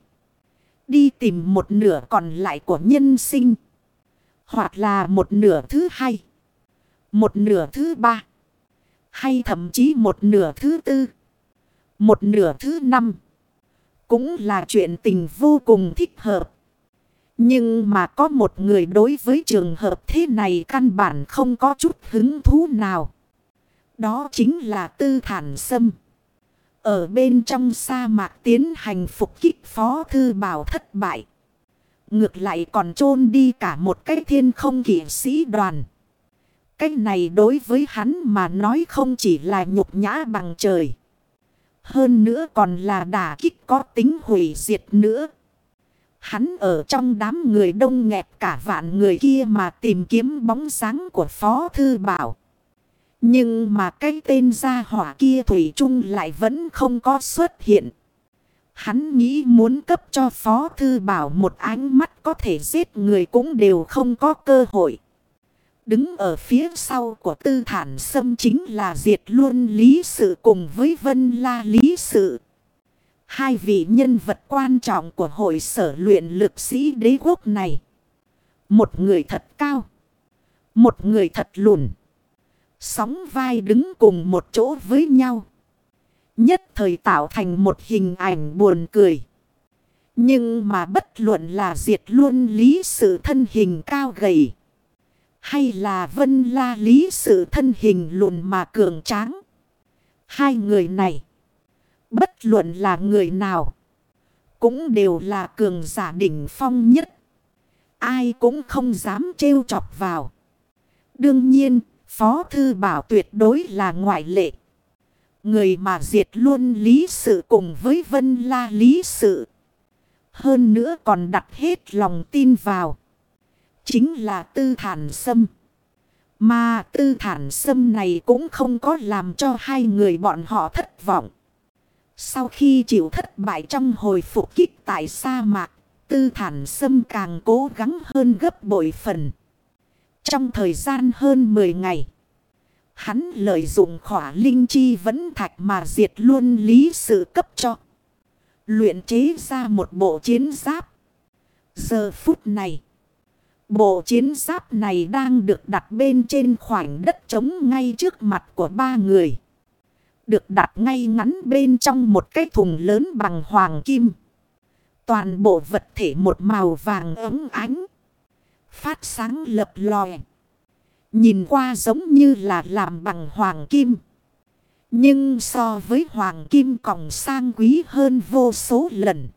Đi tìm một nửa còn lại của nhân sinh. Hoặc là một nửa thứ hai. Một nửa thứ ba. Hay thậm chí một nửa thứ tư. Một nửa thứ năm. Cũng là chuyện tình vô cùng thích hợp. Nhưng mà có một người đối với trường hợp thế này căn bản không có chút hứng thú nào. Đó chính là tư thản sâm. Ở bên trong sa mạc tiến hành phục kích phó thư bảo thất bại. Ngược lại còn chôn đi cả một cái thiên không kỷ sĩ đoàn. Cái này đối với hắn mà nói không chỉ là nhục nhã bằng trời. Hơn nữa còn là đả kích có tính hủy diệt nữa. Hắn ở trong đám người đông nghẹt cả vạn người kia mà tìm kiếm bóng sáng của Phó Thư Bảo. Nhưng mà cái tên gia hỏa kia Thủy Trung lại vẫn không có xuất hiện. Hắn nghĩ muốn cấp cho Phó Thư Bảo một ánh mắt có thể giết người cũng đều không có cơ hội. Đứng ở phía sau của tư thản sâm chính là diệt luôn lý sự cùng với vân la lý sự. Hai vị nhân vật quan trọng của hội sở luyện lực sĩ đế quốc này. Một người thật cao. Một người thật lùn. Sóng vai đứng cùng một chỗ với nhau. Nhất thời tạo thành một hình ảnh buồn cười. Nhưng mà bất luận là diệt luôn lý sự thân hình cao gầy. Hay là vân la lý sự thân hình lùn mà cường tráng. Hai người này. Bất luận là người nào. Cũng đều là cường giả đỉnh phong nhất. Ai cũng không dám trêu chọc vào. Đương nhiên, Phó Thư Bảo tuyệt đối là ngoại lệ. Người mà diệt luôn lý sự cùng với vân la lý sự. Hơn nữa còn đặt hết lòng tin vào. Chính là tư thản sâm. Mà tư thản sâm này cũng không có làm cho hai người bọn họ thất vọng. Sau khi chịu thất bại trong hồi phục kích tại sa mạc, tư thản sâm càng cố gắng hơn gấp bội phần. Trong thời gian hơn 10 ngày, hắn lợi dụng khỏa linh chi vẫn thạch mà diệt luôn lý sự cấp cho. Luyện chế ra một bộ chiến giáp. Giờ phút này, bộ chiến giáp này đang được đặt bên trên khoảnh đất trống ngay trước mặt của ba người. Được đặt ngay ngắn bên trong một cái thùng lớn bằng hoàng kim. Toàn bộ vật thể một màu vàng ấm ánh. Phát sáng lập lòe. Nhìn qua giống như là làm bằng hoàng kim. Nhưng so với hoàng kim còn sang quý hơn vô số lần.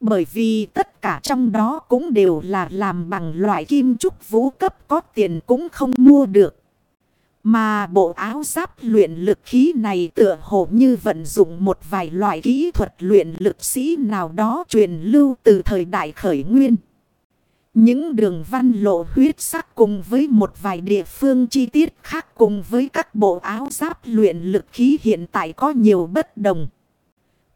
Bởi vì tất cả trong đó cũng đều là làm bằng loại kim trúc vũ cấp có tiền cũng không mua được. Mà bộ áo giáp luyện lực khí này tựa hồ như vận dụng một vài loại kỹ thuật luyện lực sĩ nào đó truyền lưu từ thời đại khởi nguyên. Những đường văn lộ huyết sắc cùng với một vài địa phương chi tiết khác cùng với các bộ áo giáp luyện lực khí hiện tại có nhiều bất đồng.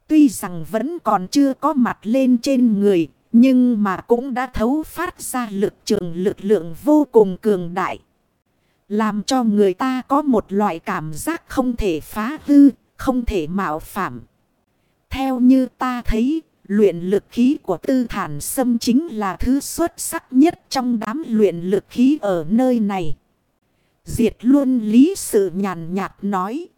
Tuy rằng vẫn còn chưa có mặt lên trên người, nhưng mà cũng đã thấu phát ra lực trường lực lượng vô cùng cường đại. Làm cho người ta có một loại cảm giác không thể phá hư, không thể mạo phạm. Theo như ta thấy, luyện lực khí của tư thản sâm chính là thứ xuất sắc nhất trong đám luyện lực khí ở nơi này. Diệt luôn lý sự nhàn nhạt nói.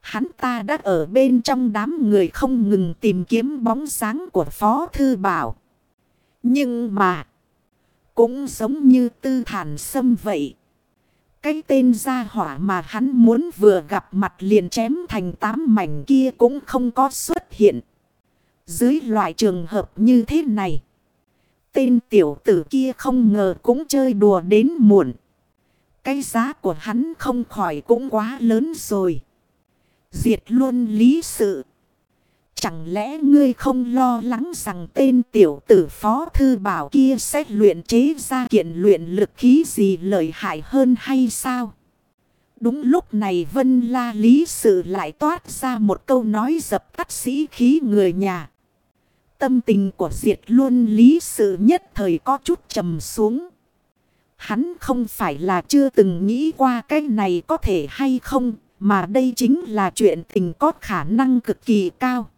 Hắn ta đã ở bên trong đám người không ngừng tìm kiếm bóng sáng của Phó Thư Bảo. Nhưng mà, cũng giống như tư thản sâm vậy. Cái tên gia hỏa mà hắn muốn vừa gặp mặt liền chém thành tám mảnh kia cũng không có xuất hiện. Dưới loại trường hợp như thế này. Tên tiểu tử kia không ngờ cũng chơi đùa đến muộn. Cái giá của hắn không khỏi cũng quá lớn rồi. Diệt luôn lý sự. Chẳng lẽ ngươi không lo lắng rằng tên tiểu tử phó thư bảo kia sẽ luyện chế ra kiện luyện lực khí gì lợi hại hơn hay sao? Đúng lúc này Vân La Lý Sự lại toát ra một câu nói dập tắt sĩ khí người nhà. Tâm tình của diệt luôn Lý Sự nhất thời có chút trầm xuống. Hắn không phải là chưa từng nghĩ qua cái này có thể hay không, mà đây chính là chuyện tình có khả năng cực kỳ cao.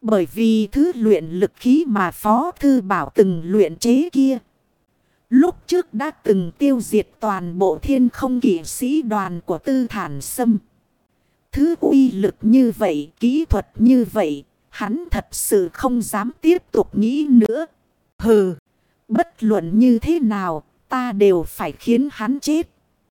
Bởi vì thứ luyện lực khí mà Phó Thư Bảo từng luyện chế kia. Lúc trước đã từng tiêu diệt toàn bộ thiên không kỷ sĩ đoàn của tư thản sâm. Thứ uy lực như vậy, kỹ thuật như vậy, hắn thật sự không dám tiếp tục nghĩ nữa. Hừ, bất luận như thế nào, ta đều phải khiến hắn chết.